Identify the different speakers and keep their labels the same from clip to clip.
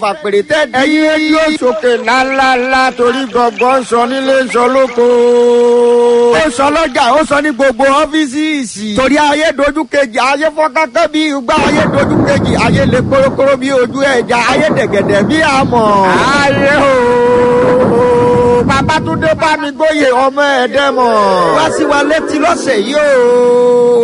Speaker 1: ẹ̀mí ẹ̀fà pèrè tẹ́ ẹ̀yìn rédíò sókè ńláńláńlá torí gọ̀gọ́ ń sọ nílé ń sọ lóko. ó sọ lọ́jà ó sọ ní gbogbo ọ́fíìsì. torí ayé dojú kejì ayé fọ́nkákẹ́ bí igbá ayé dojú kejì ayé lè kórókóró bí ojú ẹja ayé dẹ̀gẹ̀dẹ̀ bí àmọ̀. ayé o babatunde bá mi gbóyè ọmọ ẹ̀dẹ́mọ̀. wá sí wa létí lọ́sẹ̀ yìí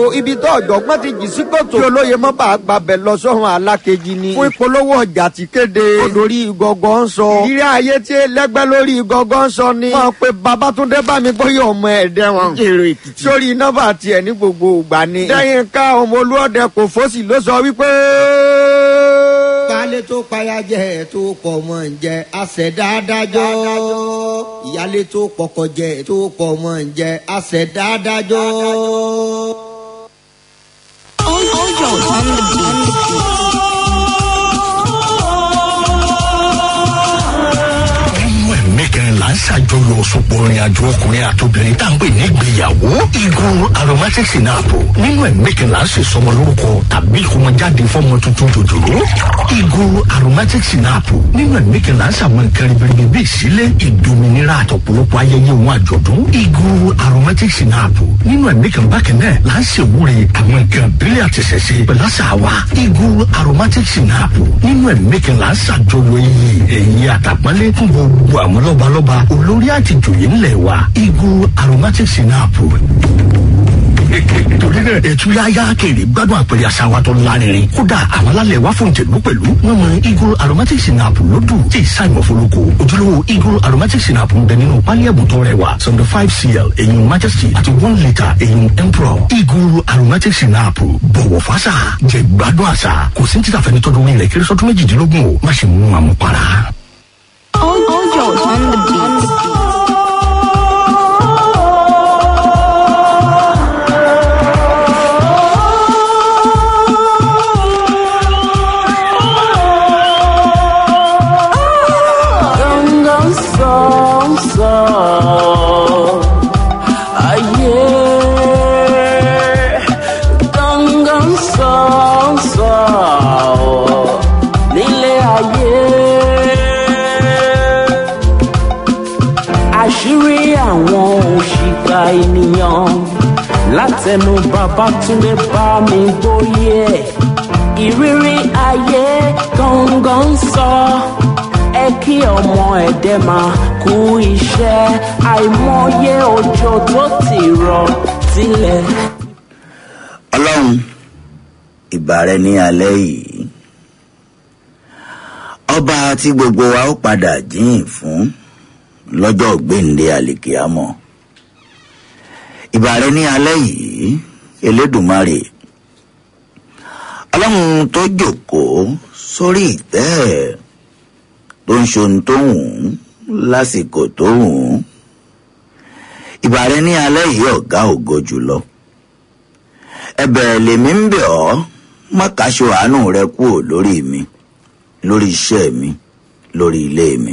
Speaker 1: o ibi tó ọ̀jọ̀gbọ́n ti jì sí kòtò. kí olóye mọ́ bá gbàbẹ̀ lọ sọ́run alákejì ni. fún ìpolówó ọjà tí kéde. lórí gọ́gọ́ ń sọ. ìrírí ayé tí lẹ́gbẹ́ lórí gọ́gọ́ ń sọ ni. wọ́n pe babatunde bá mi gbóyè ọmọ ẹ̀dẹ́wọ̀n. jèrè èkìtì. sórí nọ́mbà tiẹ̀ ní gbogbo ìgbà ni. lẹ́yìn ká ọmọ olúọdẹ kò fọ́sì ló sọ wípé
Speaker 2: baálé tó payájẹ tó pọ̀ mọ́ ń jẹ àṣẹ̀dá adájọ́ ìyálé tó pọkọ jẹ tó pọ̀ mọ́ ń jẹ àṣẹ̀dá adájọ́.
Speaker 3: Ojo on the beat.
Speaker 4: Ṣàjọyọ̀ òṣùpọ̀ ìrìn àjò ọkùnrin àtòbìnrin tá à pè ní ìgbéyàwó. Igun aromatic sinapu nínú kan là ń ṣe sọmọ lórúkọ tàbí ìkómọjáde fọmọ tuntun jòjòló igun aromatic sinapu nínú kan là ń ṣàwọn nǹkan ribiribi bíi ìsílé ìdominira àtọ̀pọ̀lọpọ̀ ayẹyẹ òun àjọ̀dún. Igun aromatic sinapu nínú ẹ̀mí kan bákan náà là ń ṣèwúre àwọn nǹkan ìbílẹ̀ àtẹ̀sẹ̀sẹ̀ pẹ̀lú àṣà wa àtijọ́yè ńlẹ̀ wa igun aromatic sinapu torí náà. Ẹtú yáyá kéré gbádùn àpẹẹrẹ àṣà wa tó lárinrin. Kódà àwọn alálẹ̀ wá fún ìtẹ̀lú pẹ̀lú. Wọn mọ eagle aromatic sinap lódù tí ìsáìmọ̀ fọlọ́kọ ojúlówó eagle aromatic sinap ń bẹ nínú pálí rẹ̀ wà sọ̀ndọ̀ five cl èyàn majesty àti one litre èyàn emperor. Eagle aromatic sinap bọ̀wọ̀ fásà jẹ́ gbádùn àṣà. Kò sí títà fẹ́ni tọdún ilẹ̀ kéré sọdún méjìdínlógún o. Má ṣe mú àmupara.
Speaker 3: Ojo on the beat.
Speaker 5: Látẹnu Babátúndé bá mi gbóyè Ìrírí ayé gangan sọ. Ẹ kí ọmọ ẹ̀dẹ́ máa kú iṣẹ́. Àìmọye òjò tó ti rọ̀ tilẹ̀.
Speaker 6: ọlọ́run ìbà ní alẹ́ yìí. Ọba tí gbogbo wa ó padà jíyìn fún lọ́jọ́ gbéǹde àlìkíámọ̀ ìbà ní alẹ́ yìí elédùnmarè ọlọ́run tó jókòó sórí ìtẹ́ ẹ̀ tó ń ṣohun tó wù ú lásìkò tó wù ú. Ní alẹ́ yìí ọ̀gá ògo jùlọ. Ẹ̀bẹ̀ lèmi ń bẹ̀ ọ́ má àánú rẹ kúrò lórí mi lórí iṣẹ́ mi lórí ilé mi.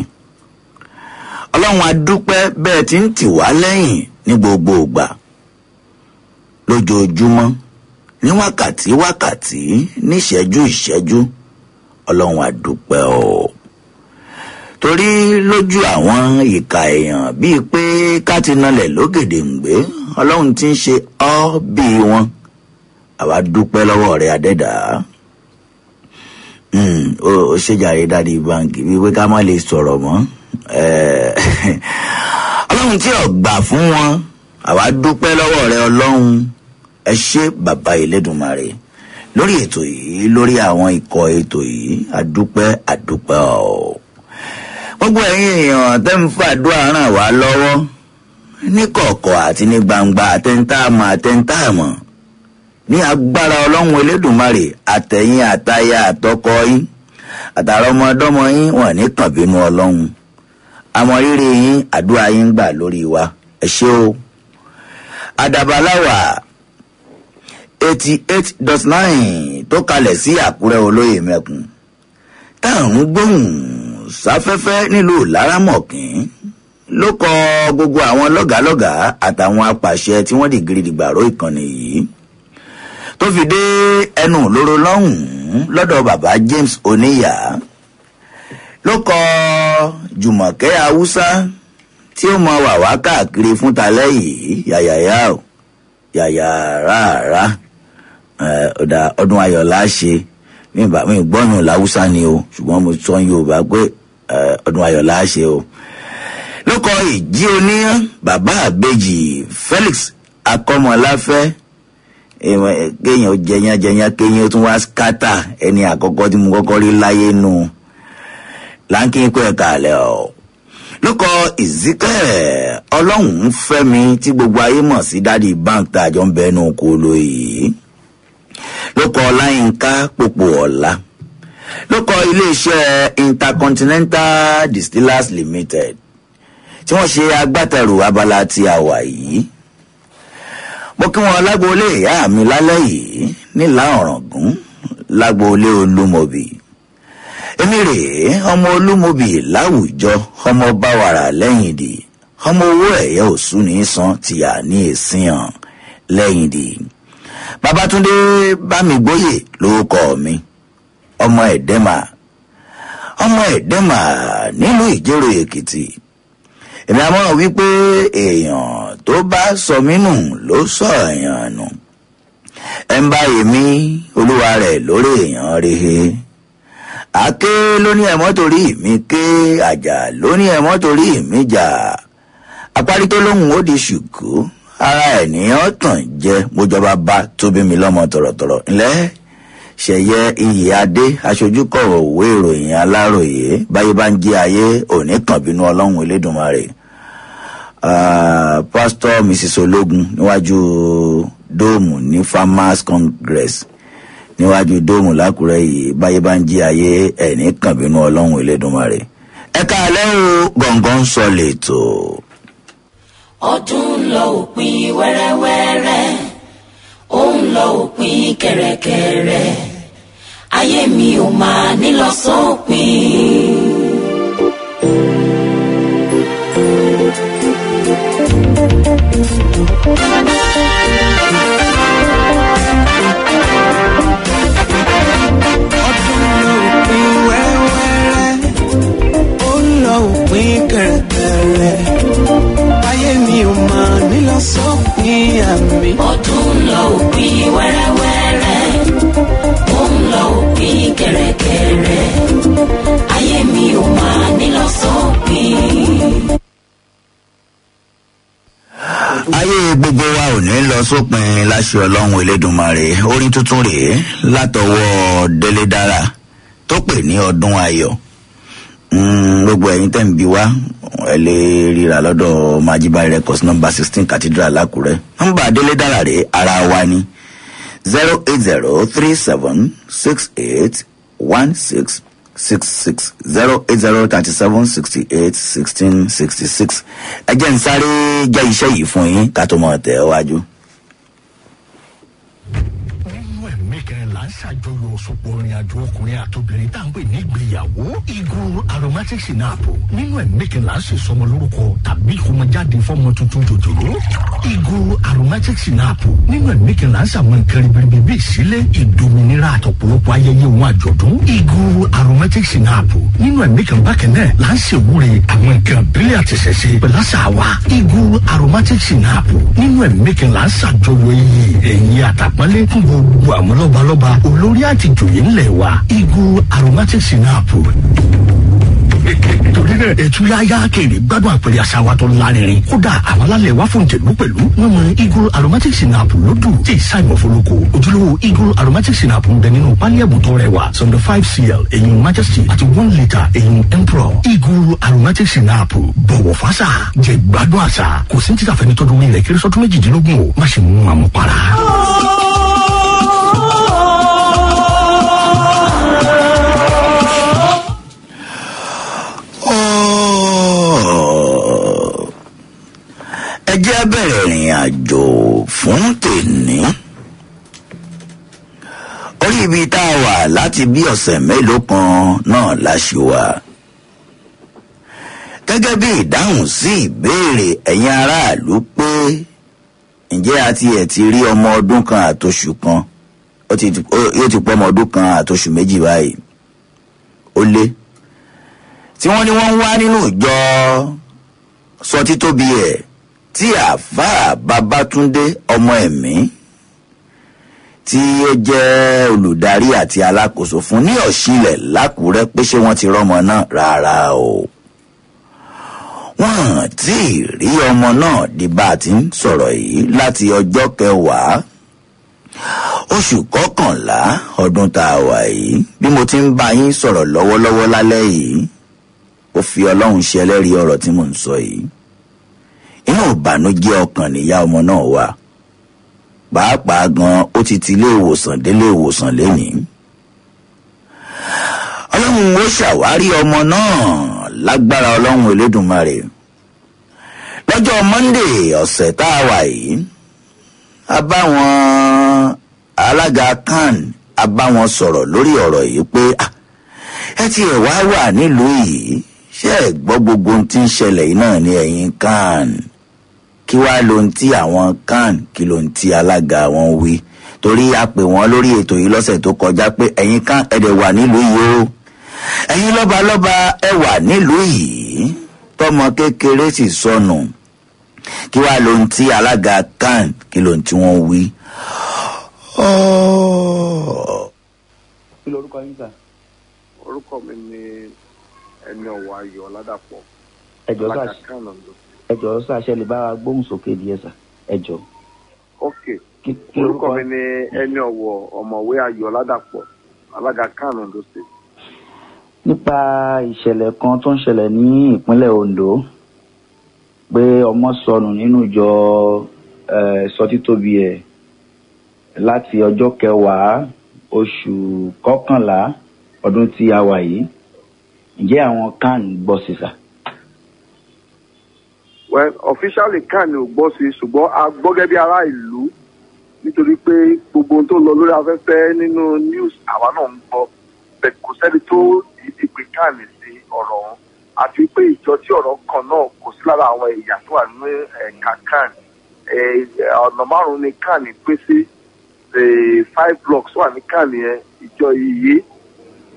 Speaker 6: Ọlọ́run adúpẹ́ bẹ́ẹ̀ tí ń tì wá lẹ́yìn ní gbogbo ìgbà lójoojúmọ́ ní wákàtí wákàtí níṣẹ́jú ìṣẹ́jú ọlọ́run adúpẹ́ o. Torí lójú àwọn ìka èèyàn bíi pé ká ti nalẹ̀ lógèdè ń gbé ọlọ́run ti ń ṣe ọ́ bíi wọn. Àwa dúpẹ́ lọ́wọ́ rẹ̀ adẹ́dàá ó ó ṣèjàre dáàdi báńkì bíi pé ká má lè sọ̀rọ̀ mọ́. Eh, ọlọ́run tí ò gbà fún wọn àwa dúpẹ́ lọ́wọ́ rẹ ọlọ́run ẹ ṣé bàbá ìlédùnmarè lórí ètò yìí lórí àwọn ikọ̀ ètò yìí àdúpẹ́ àdúpẹ́ ọ̀ gbogbo ẹ̀yin èèyàn tẹ́ ń fàdúrà ràn wá lọ́wọ́ ní kọ̀ọ̀kọ̀ àti ní gbangba àtẹ́ntàmọ̀ àtẹ́ntàmọ̀ ní agbára ọlọ́run elédùnmarè àtẹ̀yìn àtayà àtọkọ yín àtàrà ọmọdọ́mọ yín wọ́n ní kàn bínú ọlọ́run. Àmọ́ rírì yín àdúrà yín gbà lórí wa. Ẹ ṣé o. Àdàbàláwà eighty eight dot nine tó kalẹ̀ sí àkúrẹ́ olóyè mẹ́kun táwọn gbóhùn sáfẹ́fẹ́ nílùú lárámọ̀kín ló kọ gbogbo àwọn lọ́gàálọ́gàá àtàwọn apàṣẹ tí wọ́n dìgírí dìgbàró ìkànnì yìí. Tó fi dé ẹnu lóró lọ́hùn-ún lọ́dọ̀ bàbá james oníyà ló kọ jùmọ̀kẹ́ haúsá tí ó mọ wàwá káàkiri fún talẹ́ yìí yàyàyà o yàyà rárá ọ̀dà ọdún ayọ̀ láṣẹ mi gbọ́yàn láwùsá ni o ṣùgbọ́n mo sọ yorùbá pé ọdún ayọ̀ láṣẹ o. Ló kọ ìjí oníyàn bàbá àbejì felix akọmọláfẹ́. Kéèyàn jẹyàn jẹyàn kéèyàn tún wá skátà ẹni àkọ́kọ́ tí mo kọ́kọ́ rí láyé nù. Láńkì pé ẹ̀ka àlẹ́ ọ̀ lókọ ezekiel ọlọ́run fẹ́mi tí gbogbo ayé mọ̀ sí dádì bank tá a jọ ń bẹnu kó lóyè lókọ ọláyínká pòpò ọ̀la lókọ iléeṣẹ́ intercontinental distillers limited tí wọ́n ṣe agbátẹrù abala tí a wà yìí. Mo kí wọn lágboolé ìyá mi lálẹ́ yìí nílà ọ̀ràngún lágboolé olúmọ̀bì èmi rèé ọmọ olúmọbì láwùjọ ọmọ báwàrà lẹ́yìn dì ọmọ owó ẹ̀yẹ òsú ní san tìyà ní èsìyàn lẹ́yìn dì babatunde bámigbóyè lórúkọ mi ọmọ ẹ̀dẹ́mà ọmọ ẹ̀dẹ́mà nílùú ìjẹ́rò èkìtì. Èmi àmọ́ wípé èèyàn tó bá sọ mí nù ló sọ èèyàn nù. Ẹ̀ ń bá èmi olúwa rẹ̀ lórí èèyàn rehe àké lóní ẹ̀mọ́ torí mi ké àjà lóní ẹ̀mọ́ torí mi jà. Apárí tó lóhùn ó di ṣùkú ara ènìyàn tàn jẹ. Mojọba bá tóbi mi lọ́mọ tọ̀rọ̀tọ̀rọ̀. Ńlẹ́ ṣẹ̀yẹ iyì adé aṣojú kọ̀rọ̀ òwe ìròyìn aláròyé. Báyé bá ń jí ayé òní kàn bínú ọlọ́run elédùnmarè pásítọ̀ mrs ológun níwájú dóòmù ní farmers congress. Níwájú dóòmù lákùrẹ́ yìí báyé bá ń jí ayé ẹ̀ní kànbínú ọlọ́run elédùnmarè ẹ̀ka alẹ́ o gọ̀ǹgọ̀ ń sọ lẹ́tọ̀.
Speaker 7: Ọdún ń lọ òpin wẹ́rẹ́wẹ́rẹ́ ó ń lọ òpin kẹ̀rẹ̀kẹ̀rẹ̀ ayé mi ò máa nílọ sópin.
Speaker 8: òpin kẹrẹkẹrẹ ayé mi ò máa nílọ sópin àmì.
Speaker 7: ọdún lọ òpin wẹ́rẹ́wẹ́rẹ́ ó ń lọ òpin kẹ̀rẹ̀kẹ̀rẹ̀ ayé mi ò máa nílọ sópin.
Speaker 6: ayé gbogbo wa ò ní lọ sópin láṣẹ ọlọ́run elédùnmarè orin tuntun rèé látọwọ́ délé dára tó pè ní ọdún ayọ̀ gbogbo ẹ̀yin tẹ̀ ń bi wá ẹ lè ríra lọ́dọ̀ majiba records number sixteen cathedral lákùrẹ́ nọ́mbà délé dára rèé ara wa ni. Zero eight zero three seven six eight one six six six. Zero eight zero thirty seven sixty eight sixteen sixty six. Ẹ jẹ́ ń sáré jẹ́ iṣẹ́ yìí fún yín ká tó mọ̀ tẹ̀ wájú.
Speaker 4: nínú ẹ̀mí kẹrin là ń ṣàjọyọ̀ òṣùpọ̀ orin àjò ọkùnrin àtobìnrin tá à ń pè ní ìgbéyàwó. Eagle aromatic sinapo nínú ẹ̀mí kẹrin là ń ṣe sọmọ lórúkọ tàbí ìkómọjáde fọmọ tuntun jòjòló eagle aromatic sinapo nínú ẹ̀mí kẹrin là ń ṣàwọn nǹkan ribiribi bíi ìsílẹ̀ ìdominira àtọ̀pọ̀lọpọ̀ ayẹyẹ òun àjọ̀dún. Eagle aromatic sinapo nínú ẹ̀mí kan bákan náà là ń ṣèwúre àwọn nǹkan abílẹ̀ àtẹ̀sẹ̀ṣe pẹ̀lú àṣà wa. Eagle aromatic sinapo nínú ẹ̀mí kan là ń ṣàjọyọ̀ iyì ẹ̀yìn àtàpọ́nlé fún gbogbo àwọn lọ́balọ́ba olórí àtijọ́yè ńlẹ̀ wa eagle aromatic sinapo torí náà ẹtúyáyá kéde gbádùn àpẹẹrẹ àṣà wa tó lárinrin. Kódà àwọn alálẹ̀ wa fún jẹ̀lú pẹ̀lú. Wọn mọ eagle aromatic sinapu lódù tí ìsáyẹ̀mọ̀ fọlọ́kọ ojúlówó eagle aromatic sinapu ń bẹ nínú pálíẹ̀mù tó rẹwà sọ̀ndọ̀ five cl èyí majesty àti one litre èyí emperor. Eagle aromatic sinapu bọ̀wọ̀ fásà jẹ̀ gbádùn àṣà. Kò sí títà fẹ́ni tọdún ní ilẹ̀ kéré méjìdínlógún o má ṣe mú àmupara.
Speaker 6: Ẹ jẹ́ bẹ̀rẹ̀ ìrìn àjò fún tèní ibi tá a wà láti bí ọ̀sẹ̀ mélòó kan náà la ṣe wà. gẹ́gẹ́ bí ìdáhùn sí ìbéèrè ẹ̀yin aráàlú pé ǹjẹ́ a ti ẹ̀ ti rí ọmọ ọdún kan àtoṣù kan? Yóò ti pọ́ ọmọ ọdún kan àtoṣù méjì báyìí. Ó lé. Tí wọ́n ní wọ́n ń wá nínú ìjọ sọ títóbi ẹ̀ tí àáfàá babatunde ọmọ ẹ̀mí tí ó jẹ́ olùdarí àti alákòóso fún ní ọ̀ṣìlẹ̀ lákùúrẹ́ pé ṣé wọ́n ti rọ́mọ náà? Rárá o. Wọ́n tí ì rí ọmọ náà di bá a ti ń sọ̀rọ̀ yìí láti ọjọ́ kẹwàá oṣù kọkànlá ọdún tá a wà yìí bí mo ti ń bá yín sọ̀rọ̀ lọ́wọ́lọ́wọ́ lálẹ́ yìí ó fi ọlọ́run ṣe ẹlẹ́rìí tí mò ń sọ yìí inú ìbànújẹ́ ọkàn níyà ọmọ náà wà. Pàápàá gan ó ti ti ilé ìwòsàn délé ìwòsàn lénìí. Ọlọ́run ó ṣàwárí ọmọ náà lágbára ọlọ́run elédùnmarè lọ́jọ́ monday ọ̀sẹ̀ tá a wà yìí a bá wọn alága kan a bá wọn sọ̀rọ̀ lórí ọ̀rọ̀ yìí pé "Ah, ẹ ti ẹ̀ wá wà nílùú yìí ṣé ẹ gbọ́ gbogbo ohun tí ń ṣẹlẹ̀ yìí náà ní ẹ̀yìn kan kí wàá lohun tí àwọn kan kí lohun tí alága wọn wí torí a pè wọ́n lórí ètò yìí lọ́sẹ̀ tó kọjá pé ẹ̀yin kan ẹ̀dẹ̀ wà nílùú yìí o ẹ̀yin lọ́balọ́ba ẹ wà nílùú yìí tọmọ kékeré sì sọnù kí wàá lohun tí alága kan kí lohun tí wọ́n wí. Oh.
Speaker 9: kí lorúkọ yín sà.
Speaker 10: orúkọ mi ni ẹni ọwọ ayọ ládàpọ alága kan lọ
Speaker 9: ẹjọ sà ṣe lè bá wa gbóhùn sókè díẹ̀ sà ẹjọ.
Speaker 10: ok
Speaker 9: kí kí
Speaker 10: orúkọ mi ni ẹni ọwọ ọmọwé ayọ ládàpọ alága kan lọ state
Speaker 9: nípa ìṣẹ̀lẹ̀ kan tó ń ṣẹlẹ̀ ní ìpínlẹ̀ ondo pé ọmọ sọnù nínú ìjọ sọtítóbi ẹ̀ láti ọjọ́ kẹwàá oṣù kọkànlá ọdún tí a wà yìí ǹjẹ́ àwọn kan gbọ́ sí sà.
Speaker 10: Well officially kan ni ò gbọ́ sí ṣùgbọ́n a gbọ́ gẹ́gẹ́ bí ará ìlú nítorí pé gbogbo ohun tó lọ lórí afẹ́fẹ́ nínú news àwa náà ń gbọ́. Bẹ́ẹ̀ kò sẹ́ni tó dìídì pé kan sí ọ̀rọ̀ ọ̀hún. Àti pé ìjọ tí ọ̀rọ̀ kan náà kò sí lára àwọn ẹ̀yà tó wà nínú ẹ̀ka kan ọ̀nà márùn-ún ni kan pín sí. Eh, five blocks wà ní kan yẹn ìjọ iye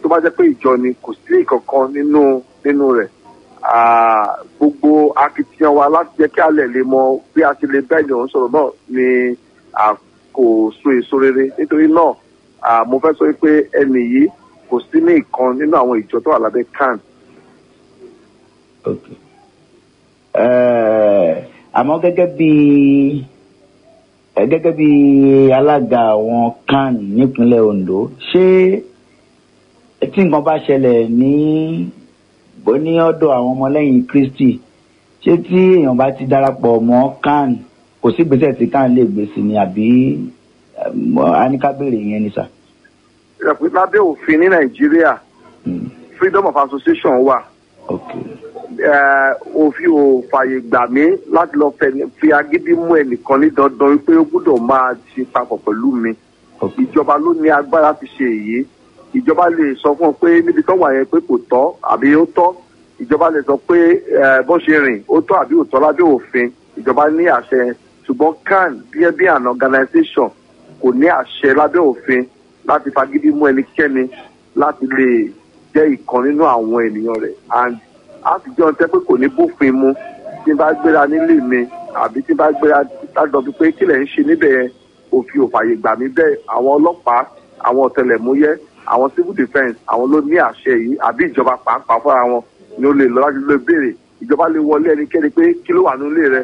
Speaker 10: tó bá jẹ́ pé ìjọ ni kò sí ìkankan nínú nínú rẹ̀ gbogbo akitiyan wa láti jẹ́ kí a lè mọ bí a ti lè bẹ́ẹ̀ ni òun sọ̀rọ̀ náà ni kò so èso rere. Nítorí náà mo fẹ́ sọ pé ẹnì yìí kò sí ní ìkan nínú àwọn ìjọ tó wà lábẹ́ kan
Speaker 9: àmọ́ gẹ́gẹ́ bí gẹ́gẹ́ bí alága àwọn kan nípínlẹ̀ ondo ṣé tí nǹkan bá ṣẹlẹ̀ ní bó ní ọ̀dọ̀ àwọn ọmọlẹ́yìn kristi ṣé tí èèyàn bá ti darapọ̀ mọ́ kan kò sí gbèsè tí kan lè gbé sí ni àbí mọ- a ní ká béèrè yẹn ni sà.
Speaker 10: lábẹ́ òfin ní nàìjíríà
Speaker 9: Mm,
Speaker 10: freedom of association wà
Speaker 9: okay.
Speaker 10: Òfin ò fààyè gbà mí láti lọ fi agídí mú ẹnìkan ní dandan wípé ó gbúdọ̀ máa ṣe papọ̀ pẹ̀lú mi
Speaker 9: okay.
Speaker 10: ìjọba ló ní agbára fi ṣe èyí ìjọba lè sọ fún ọ pé níbi tó wà yẹn pé kò tọ́ àbí ó tọ́. Ìjọba lè sọ pé bó ṣe rìn ó tọ́ àbí ò tọ́ lábẹ́ òfin. Ìjọba ní àṣẹ ṣùgbọ́n can gẹ́gẹ́ bí an organisation kò ní àṣẹ lábẹ́ òfin láti fagídí mú ẹnikẹ́ni láti lè jẹ́ ìkan nínú àwọn ènìyàn rẹ̀. And àtijọ́ tẹ́ pé kò ní bófin mu. Tí n bá gbéra nílé mi àbí tí n bá gbéra lájọ bíi pé kílẹ̀ ń ṣe níbẹ̀ òfin ò gbà mí bẹ́ẹ̀. Àwọn ọlọ́pàá àwọn ọ̀tẹlẹ̀múyẹ́ àwọn civil defence àwọn ló ní àṣẹ yìí àbí ìjọba pàápàá fúnra wọn ni ó lè lọ láti lè béèrè. Ìjọba lè wọlé ẹnikẹ́ni pé kí ló wà nílé rẹ.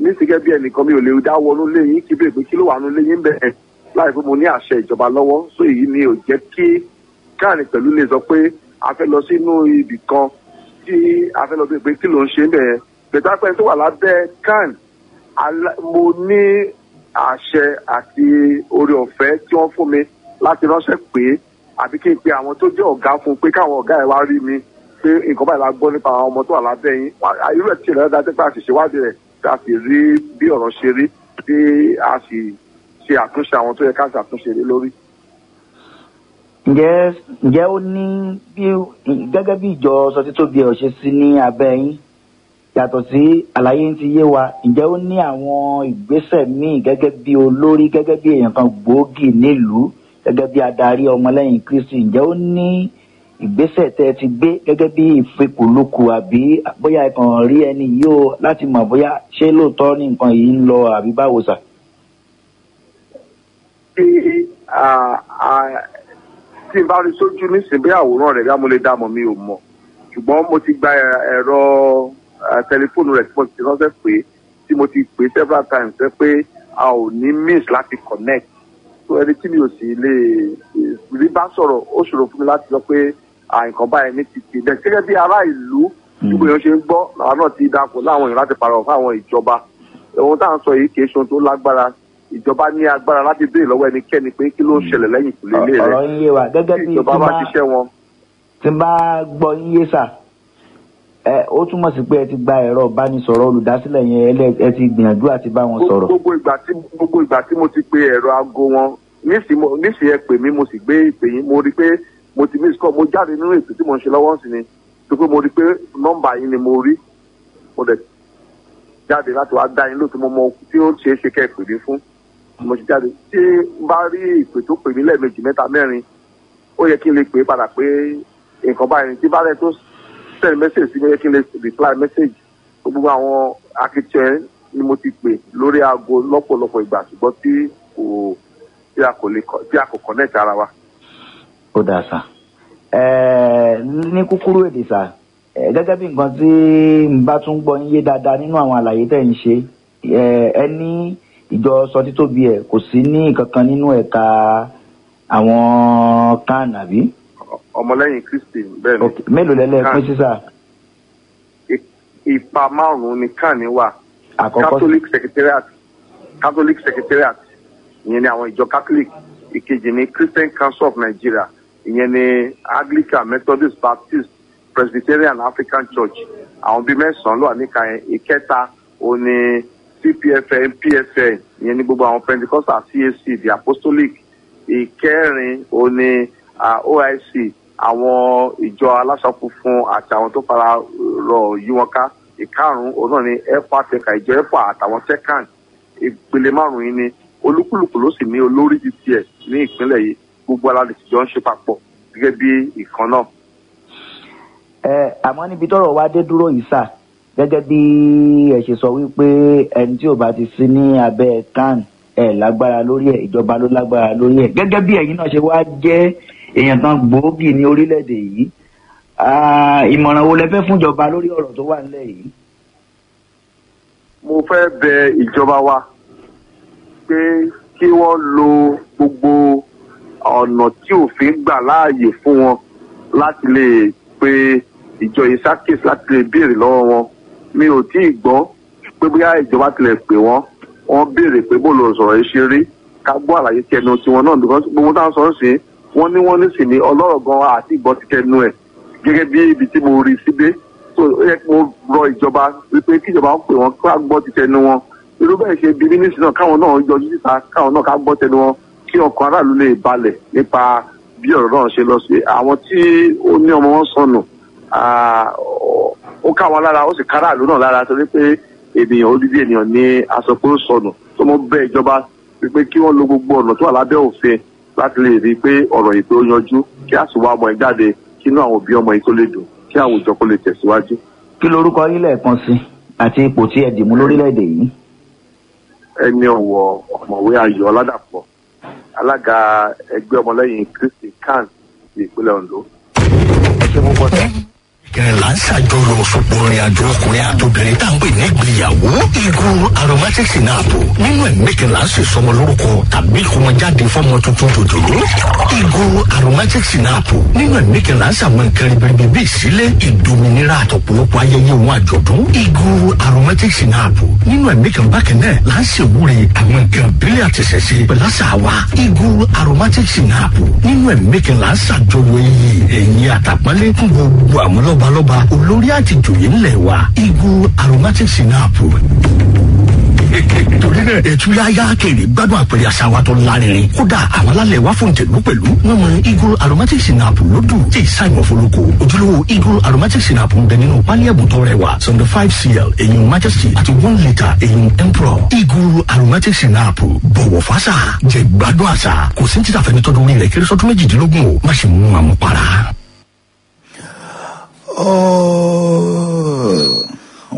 Speaker 10: Ní ti gẹ́gẹ́ bí ẹnìkan mi ò lè dá wọnú lé yín kí béèrè pé kí ló wà nílé yín bẹ́ẹ̀. Láì pé mo ní àṣẹ ìjọba lọ́wọ́ so èyí ni ò jẹ́ kí káàní pẹ̀lú lè sọ pé a fẹ́ lọ sínú ibì kan tí a fẹ́ lọ bí pé kí ló ń ṣe bẹ́ẹ̀. Bẹ̀tà pẹ́ tó wà lábẹ́ kan mo ní àṣẹ àti oore ọ̀fẹ́ tí wọ́n fún mi láti ránṣẹ́ pé àbí kí n pe àwọn tó jẹ́ ọ̀gá fún pé káwọn ọ̀gá ẹ̀ wá rí mi pé nǹkan báyìí la gbọ́ nípa àwọn ọmọ tó wà lábẹ́ yín irú ẹ̀ tí ìrẹ́lẹ́ dájú pé a sì ṣèwádìí rẹ̀ tí a sì rí bí ọ̀rọ̀ ṣe rí tí a sì ṣe àtúnṣe àwọn tó yẹ ká ṣàtúnṣe lé lórí.
Speaker 11: ǹjẹ́ ǹjẹ́ ó ní bí gẹ́gẹ́ bí ìjọ sọtítóbi ẹ̀ ṣe sí ní abẹ́ yín yàtọ̀ sí àlàyé ń ti yé wa ǹjẹ́ ó ní àwọn ìgbésẹ̀ míì gẹ́gẹ́ bí olórí gẹ́gẹ́ bí èèyàn kan gbòógì nílùú gẹ́gẹ́ bí adarí ọmọlẹ́yìn kristi ǹjẹ́ ó ní ìgbésẹ̀ tẹ́ ẹ ti gbé gẹ́gẹ́ bí ìfikùnlukù àbí bóyá ẹ kàn rí ẹni yìí o láti mọ̀ bóyá ṣé lóòótọ́ ní nǹkan yìí ń lọ àbí báwo sà.
Speaker 10: ah, tí n bá rí sójú nísìnyí bí àwòrán rẹ̀ bí amúlé dàmọ́ mi ò mọ̀ ṣùgbọ́n mo ti gba ẹ̀rọ tẹlifóònù rẹ̀ tí mo ti ránṣẹ́ pé tí mo ti pè several times pé a ò ní miss láti connect ẹni tí mi ò sì lè rí bá sọ̀rọ̀ ó ṣòro fún mi láti sọ pé nǹkan báyìí ní ti ti bẹ̀ gẹ́gẹ́ bí ará ìlú gbogbo èèyàn ṣe ń gbọ́ làwọn náà ti dapò láwọn èèyàn láti parọ́ fún àwọn ìjọba. Ohun tá à ń sọ yìí kì í ṣe ohun tó lágbára. Ìjọba ní agbára láti béèrè lọ́wọ́ ẹnikẹ́ni pé kí ló ń ṣẹlẹ̀ lẹ́yìn ìkùlé ilé rẹ̀. Tí ìjọba bá ṣiṣẹ́ wọn.
Speaker 11: tí n bá gbọ́ yín yé sà ẹ ó túmọ̀ sí pé ẹ ti gba ẹ̀rọ ìbánisọ̀rọ̀ olùdásílẹ̀ yẹn ẹ ti gbìyànjú àti bá wọn sọ̀rọ̀.
Speaker 10: gbogbo ìgbà tí gbogbo ìgbà tí mo ti pe ẹ̀rọ aago wọn nísìnyí ẹ pè mí mo sì gbé ìpè yín mo rí i pé mo ti miss call mo jáde nínú ètò tí mo ń ṣe lọ́wọ́ sí ni tó pé mo rí i pé nọ́mbà yín ni mo rí mo dẹ̀ jáde láti wá dá yín lóòótọ́ mo mọ tí ó ṣeé ṣe kẹ́ ẹ pè mí fún mo ti jáde tí n bá rí ìpè tó pè mí lẹ́ẹ̀mejì mẹ́ta mẹ́rin ó yẹ kí n lè pè é padà pé nǹkan báyìí tí bá rẹ tó send message sí mi yẹ kí n lè reply message. Gbogbo àwọn akitiyan ni mo ti pè lórí aago lọ́pọ̀lọpọ̀ ìgbà ṣùgbọ́n tí kò tí a kò lè tí a kò connect ara wa.
Speaker 11: ó dáa ẹ ní kúkúrú èdè ẹ gẹ́gẹ́ bí nǹkan tí n bá tún gbọ́ yín yé dáadáa nínú àwọn àlàyé tẹ̀ ń ṣe ẹ ìjọ sọ títóbi ẹ kò sí ní kankan nínú ẹ̀ka àwọn kan àbí
Speaker 10: ọmọlẹ́yìn kristi bẹ́ẹ̀ ni.
Speaker 11: Mélòó lẹ́lẹ́
Speaker 10: Kan.
Speaker 11: pín
Speaker 10: I- ipa márùn-ún ni ní wà.
Speaker 11: Àkọ́kọ́
Speaker 10: catholic secretariat catholic secretariat ìyẹn ni àwọn ìjọ catholic. Ìkejì ni christian council of nigeria ìyẹn ni anglican methodist baptist presbyterian african church. Àwọn bíi mẹ́sàn-án ló wà níka yẹn. Ìkẹta ó ní cpfn pfn ìyẹn ní gbogbo àwọn pentecostal cac the apostolic. Ìkẹrin ó ní ah, oic àwọn ìjọ aláṣọ funfun àti àwọn tó fara rọ yí wọn ká. Ìkarùn-ún òun náà ni efa tẹka ìjọ efa àtàwọn tecan ìpele márùn-ún yìí ni olúkúlùkù ló sì ní olórí ti tiẹ̀ ní ìpínlẹ̀ yìí. Gbogbo aláàlẹ̀ tìjọ ń ṣe papọ̀ gẹ́gẹ́ bí ìkan náà.
Speaker 11: ẹ àmọ́ níbi tọ́rọ̀ wá dé dúró yìí sà gẹ́gẹ́ bí ẹ ṣe sọ wípé ẹni tí ò bá ti sí ní abẹ́ kan ẹ lágbára lórí ẹ ìjọba ló lágbára lórí ẹ. Gẹ́gẹ́ bí ẹ̀yin náà ṣe wá jẹ́ èèyàn kan gbòógì ní orílẹ̀-èdè yìí. Ìmọ̀ràn wo lẹ fúnjọba lórí ọ̀rọ̀ tó wà nílẹ̀ yìí.
Speaker 10: mo fẹ́ bẹ ìjọba wa pé kí wọ́n lo gbogbo ọ̀nà tí òfin gbà láàyè fún wọn láti lè pe ìjọ yìí sákèsí láti lè béèrè lọ́wọ́ wọn. Mi ò tí ì gbọ́ pé bóyá ìjọba tilẹ̀ pè wọ́n. Wọ́n béèrè pé bó lọ sọ̀rọ̀ yìí ká gbọ́ àlàyé tẹnu tiwọn náà because gbogbo táwọn sọ ń sìn wọ́n ní wọ́n ní sì ní ọlọ́rọ̀ gan àti ìgbọ́ ti tẹnu ẹ̀ gẹ́gẹ́ bí ibi tí mo rí síbé so kí mo rọ ìjọba wípé kíjọba pè wọn ká gbọ́ ti tẹnu wọn. Irú bẹ́ẹ̀ ṣe bí mínísítì náà káwọn náà yọjú síta káwọn náà ká gbọ́ tẹnu wọn kí ọkàn aráàlú lè balẹ̀ nípa bí ọ̀rọ̀ náà ṣe lọ sí. Àwọn tí ó ní ọmọ wọn sọnù ó ká lára ó sì káràlú náà lára torí pé ènìyàn odidi ènìyàn ní aṣọ pé ó sọnù. Tó mọ bẹ́ẹ̀ ìjọba wípé kí wọ́n lo gbogbo ọ̀nà tó wà lábẹ́ òfin láti lè rí i pé ọ̀rọ̀ pé ó yanjú kí àsùnwọ̀n ọmọ ẹ̀ jáde kí inú àwọn òbí ọmọ yìí tó lè dùn kí àwùjọ kó lè tẹ̀síwájú.
Speaker 11: kí lorúkọ yín lẹ́ẹ̀kan sí àti ipò tí ẹ dìmú lórílẹ̀‐èdè yìí.
Speaker 10: ẹni ọ̀wọ̀ ọ̀mọ̀wé ayọ̀ ọ̀làdàpọ̀ alága ẹgbẹ́ ọmọlẹ́yìn kristi kan ti ìpínlẹ̀ ondo.
Speaker 4: Kẹrẹ la ń ṣàjọyọ̀ òṣùpọ̀ ìrìn àjò ọkùnrin àtòbìnrin tá à ń pè ní ìgbéyàwó igun aromatic sinapu nínú kan la ń ṣe sọmọ lórúkọ tàbí ìkọmọjáde fọmọ tuntun jòjòló igun aromatic sinapu nínú kan la ń ṣàwọn nǹkan bíi ìsílẹ̀ ìdominira àtọ̀pọ̀lọpọ̀ ayẹyẹ ohun àjọ̀dún igun aromatic sinapu. Nínú ẹ̀mí kan bákan náà la ń ṣèwúre àwọn nǹkan ìbílẹ̀ àtẹ̀sẹ̀sẹ̀ pẹ̀lú àṣà wa igun aromatic sinapu nínú kan la ń ṣàjọyọ̀ iyì ẹ̀yìn àwọn lọ́balọ́ba olórí àti ìjòyè ńlẹ̀ wa igun aromatic sinapu torí náà ẹ̀túyáyá kèrè gbádùn àpẹẹrẹ àṣà wa tó lárinrin. Kódà àwọn alálẹ̀ wa fún tẹ̀lú pẹ̀lú. Wọn mọ eagle aromatic sinap lódù tí ìsáyọ̀ fọlọ́kọ ojúlówó eagle aromatic sinap ń bẹ nínú pálí ẹ̀bùn tó rẹwà. Seventy five cl èyàn majesty àti one litre èyàn emperor. Eagle aromatic sinap bọ̀wọ̀ fásà jẹ́ gbádùn àṣà. Kò sí títà fẹ́ni orí rẹ̀ kéré méjìdínlógún o. Má ṣe mú àmupara.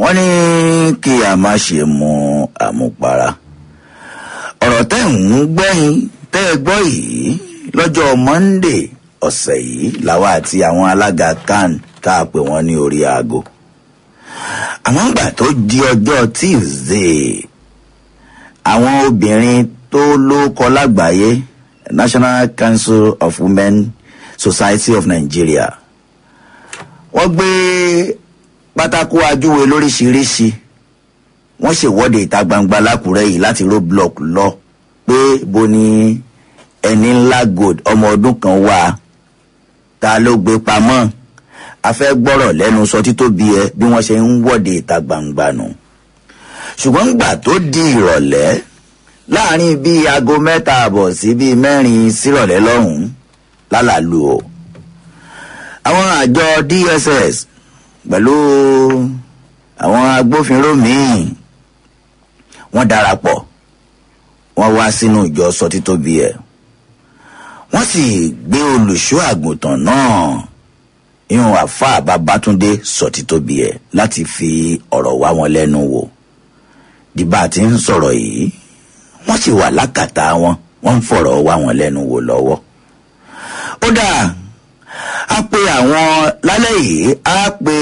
Speaker 6: Wọ́n ní kí a má ṣe mu àmupara. Ọ̀rọ̀ tẹ́ ń gbẹ́yìn tẹ́ ẹ gbọ́ yìí lọ́jọ́ monday ọ̀sẹ̀ yìí làwa àti àwọn alága kan tá a pè wọ́n ní orí aago. Àmọ́ ńgbà tó di ọjọ́ tuesday àwọn obìnrin tó lóko lágbàáyé national council of women society of nigeria wọ́n gbé pátákó ajúwe lóríṣiríṣi. Wọ́n ṣèwọ́de ìta gbangba lákùrẹ́ yìí láti roadblock lọ pé bo ni ẹni ńlá gold ọmọ ọdún kan wà. Ta ló gbé pamọ́? A fẹ́ gbọ́rọ̀ lẹ́nu sọ títóbi ẹ bí wọ́n ṣe ń wọ́de ìta gbangba nù. Ṣùgbọ́n gbà tó di ìrọ̀lẹ́ láàárín bíi aago mẹ́ta àbọ̀ sí bíi mẹ́rin sírọ̀lẹ́ lọ́hùn-ún lálàlú o àwọn àjọ dss pẹ̀lú àwọn agbófinró míì wọ́n darapọ̀ wọ́n wá sínú ìjọ sọ títóbi ẹ̀. Wọ́n sì gbé olùṣọ́ àgùntàn náà ìhun àfa babatunde sọ títóbi ẹ̀ láti fi ọ̀rọ̀ wá wọn lẹ́nu wò. Dìbà tí ń sọ̀rọ̀ yìí wọ́n sì wà lákàtà wọn wọ́n ń fọ̀rọ̀ wá wọn lẹ́nu wò lọ́wọ́. Ó dáa a pe àwọn lálẹ́ yìí a pe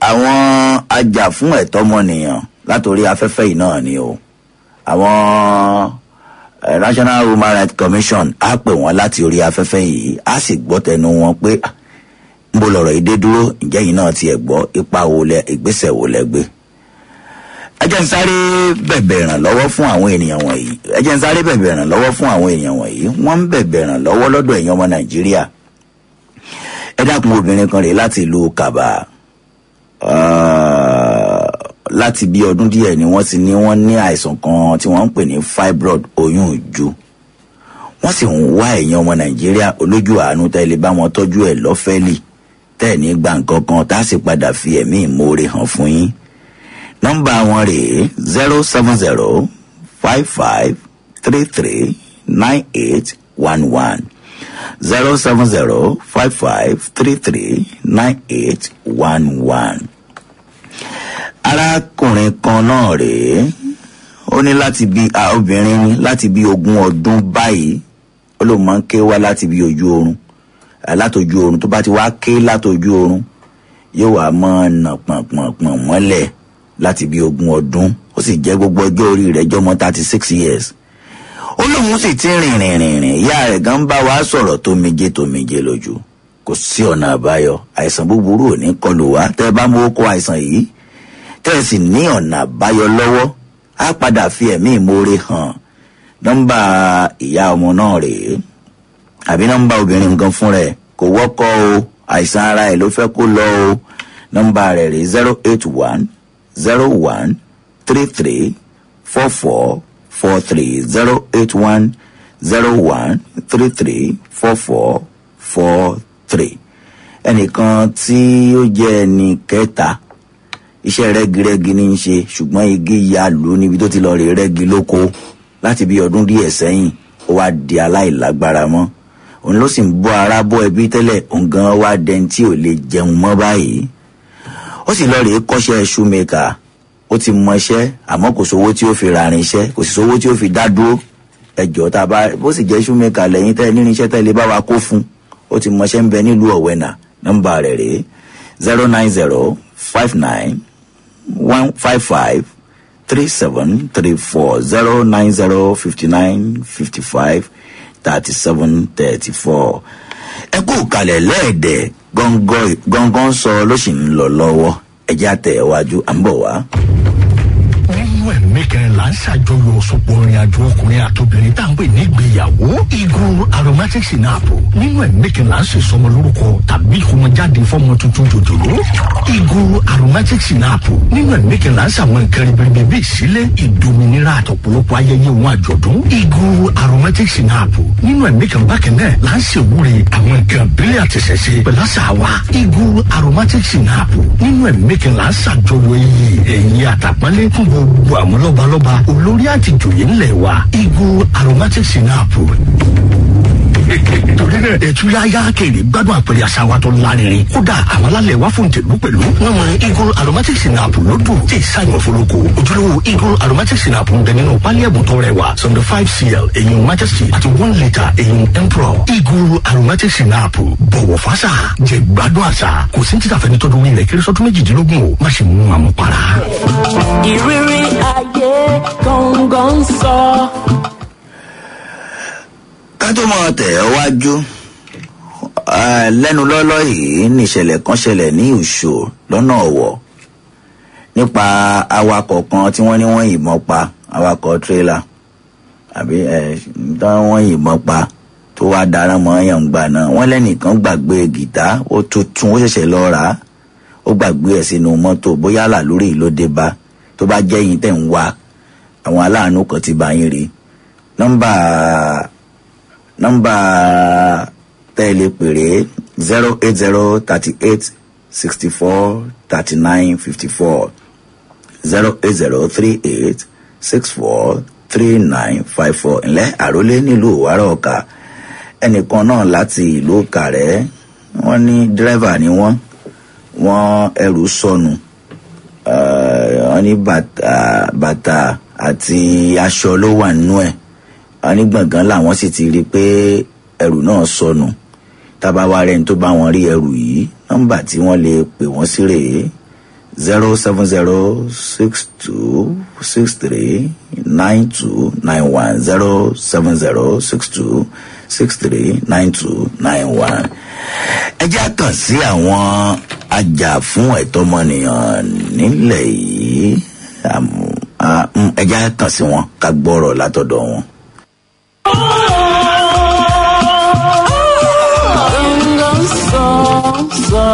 Speaker 6: àwọn ajàfún ẹ̀tọ́ ọmọnìyàn látòrí afẹ́fẹ́ yìí náà ni o. Àwọn national human rights commission a pè wọ́n láti orí afẹ́fẹ́ yìí a sì gbọ́ tẹnu wọn pé ah, ń bo lọ̀rọ̀ dé dúró ǹjẹ́ yìí náà tiẹ̀ gbọ́ ipa wo lẹ ìgbésẹ̀ wo lẹ gbé? Ẹ jẹ́ ń sáré bẹ̀bẹ̀ ìrànlọ́wọ́ fún àwọn ènìyàn wọ̀nyí ẹ jẹ́ ń sáré bẹ̀bẹ̀ ìrànlọ́wọ́ fún àwọn ènìyàn wọ̀nyí. Wọ́n ń bẹ̀bẹ̀ ìrànlọ́wọ́ lọ́dọ̀ ẹ̀yin ọmọ nàìjíríà ẹ dákun obìnrin kan rèé láti ìlú kaba. Ah, láti bí ọdún díẹ̀ ni wọ́n ti ní wọ́n ní àìsàn kan tí wọ́n ń pè ní fibroid oyún ìju. Wọ́n sì ń wá ẹ̀yin ọmọ nàìjíríà olójú àánú tẹ́lẹ̀ bá wọn tọ́jú ẹ̀ lọ́fẹ́lì tẹ́ẹ̀ ní gbà nǹkan kan tá a sì padà fi ẹ̀mí ìmoore hàn fún yín. Nọ́mbà wọn rèé zero seven zero five five three three nine eight one one zero seven zero five five three three nine eight one one. arákùnrin kan náà rèé. Ó ní láti bí obìnrin ní láti bí ogún ọdún báyìí. Ó lóun máa ń ké wá láti bí ojú oorun. Látojú oorun tó bá ti wá ké látojú oorun yóò wá máa nà pọ̀npọ̀npọ̀n mọ́lẹ̀ láti bí ogún ọdún. Ó sì jẹ́ gbogbo ọjọ́ orí rẹ̀ jọmọ thirty six years ó lóun sì ti rìn rìn rìn rìn. Ìyá rẹ̀ gan bá wa sọ̀rọ̀ tó méje tó méje lójú. Kò sí ọ̀nà àbáyọ. Àìsàn búburú ò ní kọlù wá. Tẹ́ ẹ bá mú kó àìsàn yìí tẹ́ ẹ sì ní ọ̀nà àbáyọ lọ́wọ́ á padà fi ẹ̀mí ìmoore hàn. Nọ́mbà ìyá ọmọ náà rèé àbí nọ́mbà obìnrin nǹkan fún rẹ̀. Kò wọ́kọ́ o. Àìsàn ara ẹ̀ ló fẹ́ kó lọ o. Nọ́mbà rẹ̀ rèé zero eight one zero one three three four four four three zero eight one zero one three three four four four three. Ẹnìkan tí ó jẹ́ ẹni kẹta. Iṣẹ́ rẹ́girẹ́gi ní í ṣe ṣùgbọ́n igi ya lù ú níbi tó ti lọ rí rẹ́gi lóko. Láti bí ọdún díẹ̀ sẹ́yìn ó wá di aláìlágbára mọ́. Òun ló sì ń bọ́ ara bọ́ ẹbí tẹ́lẹ̀ òun gan wá dẹni tí ò lè jẹun mọ́ báyìí. Ó sì lọ rèé kọ́ṣẹ́ ṣúmẹ́kà ó ti mọṣẹ́ àmọ́ kò sówó tí ó fi rarin iṣẹ́ kò sì sówó tí ó fi dá dúró. Ẹjọ́ tá a bá bó sì jẹ́ ṣúmẹ́kà lẹ́yìn tẹ́ nínú iṣẹ́ tẹ́lẹ̀ bá wa kó fún ó ti mọṣẹ́ ń bẹ nílùú ọ̀wẹ́nà nọ́mbà rẹ̀ rèé zero nine zero five nine one five five three seven three four zero nine zero fifty nine fifty five thirty seven thirty four. Ẹ kú kalẹ̀ lẹ́ẹ̀dẹ̀ gọ́ngọ́n sọ ló sì ń lọ lọ́wọ́ ẹjẹ́ waju wá.
Speaker 4: Kẹrin là ń ṣàjọyọ̀ òṣùpọ̀ ìrìn àjò ọkùnrin àtobìnrin tá à ń pè ní ìgbéyàwó. Eagle aromatic sinapu nínú ẹ̀ mẹ́kànlá ṣe sọmọ lórúkọ tàbí ìkómọjáde fọmọ tuntun jòjòló eagle aromatic sinapu nínú ẹ̀ mẹ́kànlá ṣàwọn nǹkan ribiribi bíi ìsílẹ̀ ìdominira àtọ̀pọ̀lọpọ̀ ayẹyẹ òun àjọ̀dún. Eagle aromatic sinapu nínú ẹ̀ mẹ́kànlá bákan náà là ń ṣèwúre àwọn nǹkan àṣà wa. Eagle aromatic sinapu nínú ẹ̀ mẹ́kànlá ṣàjọyọ̀ iyì ẹ̀yìn àtàpọ́nlé fún gbogbo àwọn lọ́balọ́ba olórí àtijọ́yè ńlẹ̀ wa eagle aromatic sinapu torí náà ẹ̀tú yáyá kéré gbádùn àpẹẹrẹ àṣà wa tó lárinrin. Kódà àwọn alálẹ̀ wá fún tèlú pẹ̀lú. Wọn mọ eagle aromatic sinapu lọ́dún tí ìsáyàn fọlọ́kọ ojúlówó eagle aromatic sinapu ń bẹ nínú pálí ẹ̀bùn tó rẹwà. Sọ̀ndọ̀ five cl èyàn majesty àti one litre èyàn emperor. Eagle aromatic sinapu bọ̀wọ̀ fásà jẹ gbádùn àṣà. Kò sí títà fẹ́ni tọ́dún ní ilẹ̀ kéré sọ́dún méjìdínlógún o. Má ṣe mú àmupara.
Speaker 5: ìrírí ayé gangan sọ.
Speaker 6: ká tó mọ tẹ̀ ẹ́ wájú lẹ́nu lọ́lọ́ yìí níṣẹ̀lẹ̀ kan ṣẹlẹ̀ ní ìṣó lọ́nà ọ̀wọ̀ nípa awakọ̀ kan tí wọ́n ní wọ́n yìnbọn pa awakọ̀ tírélà àbí ẹ̀ tí wọ́n yìnbọn pa tó wá dáná mọ́ yàngbà náà wọ́n lẹ́nìkan gbàgbé gìtá ó tuntun ó ṣẹ̀ṣẹ̀ lọ rà á ó gbàgbé ẹ̀ sínú mọ́tò bóyá là lórí ló dé bá tó bá jẹ́ yín tẹ̀ ń wá àwọn aláàánú kan ti bá yín rí. Nọ́mbà nọ́mbà tẹ́lẹ̀ pèrè zero eight zero thirty eight sixty four thirty nine fifty four zero eight zero three eight six four three nine five four. Ńlẹ́ àrólé nílùú ìwárọ̀ ọ̀ka ẹnìkan náà láti ìlú kàrẹ́. Wọ́n ní dírẹ́fà ni wọ́n. Wọ́n ẹrù sọnù. eh, wọ́n ní bàtà àti aṣọ ló wà nínú ẹ̀. Wọ́n ní gbọ̀ngàn làwọn sì ti rí i pé ẹrù náà sọnù. Tábà wá rẹ́ni tó bá wọn rí ẹrù yìí nọ́mbà tí wọ́n lè pè wọ́n sí rèé. Zero seven zero six two six three nine two nine one. Zero seven zero six two six three nine two nine one. Ẹ jẹ́ kàn sí àwọn ajá fún ẹ̀tọ́ ọmọnìyàn nílẹ̀ yìí ẹ jẹ́ kàn sí wọn ká gbọ́rọ̀ látọ̀dọ̀ wọn.
Speaker 5: gangan sọ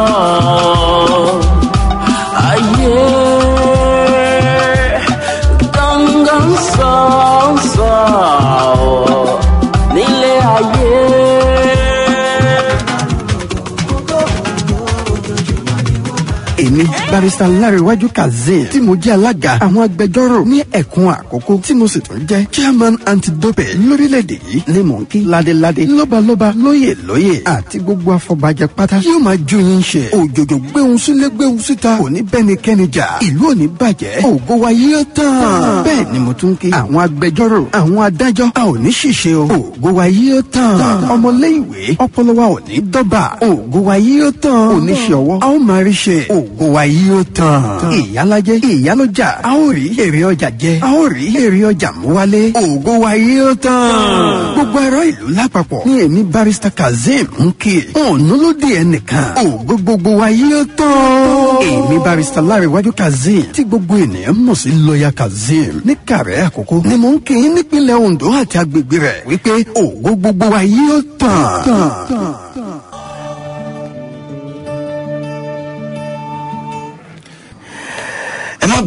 Speaker 12: barista láríwájú kazeem tí mo jẹ́ alága àwọn agbẹjọ́rò ní ẹ̀kún àkókò tí mo sì tún jẹ́ chairman antidope lórílẹ̀‐èdè yìí ní mò ń kí ládéládé lọ́balọ́ba lóyè lóyè àti gbogbo afọbajẹ pátá. Yóò máa ju yín ṣe. Òjòjò gbéhùn sílé gbéhùn síta. Kò ní bẹ́ni kẹ́ni jà. Ìlú ò ní bàjẹ́. Ògo wa yóò tán. Bẹ́ẹ̀ ni mo tún kí àwọn agbẹjọ́rò àwọn adájọ́. A ò ní ṣìṣe o. Ògo wa yóò tán. Ọmọléèwé ọpọlọ wa ò ní dọ́bà. Ògo wa yóò tán. Oníṣẹ́ ọwọ́ a ó máa rí ṣe. Ògo wa yóò tán. Ìyálàjẹ ìyálọ́jà. A ó rí èrè ọjà jẹ. A ó rí èrè ọjà mú wálé. Ògo wa yóò tán. Gbogbo ẹ̀rọ ìlú lápapọ̀ ní èmi barista kazeem ń kí. Òun ló dé ẹnìkan. Ògo gbogbo wa yóò tán. Èmi barista láríwájú kazeem tí gbogbo ènìyàn mọ̀ sí lọ́ọ̀yà kazeem. Ní kàrẹ́ àkókò ni mò ń yín nípínlẹ̀ ondo àti agbègbè rẹ̀ wípé ògo gbogbo wa yóò tán.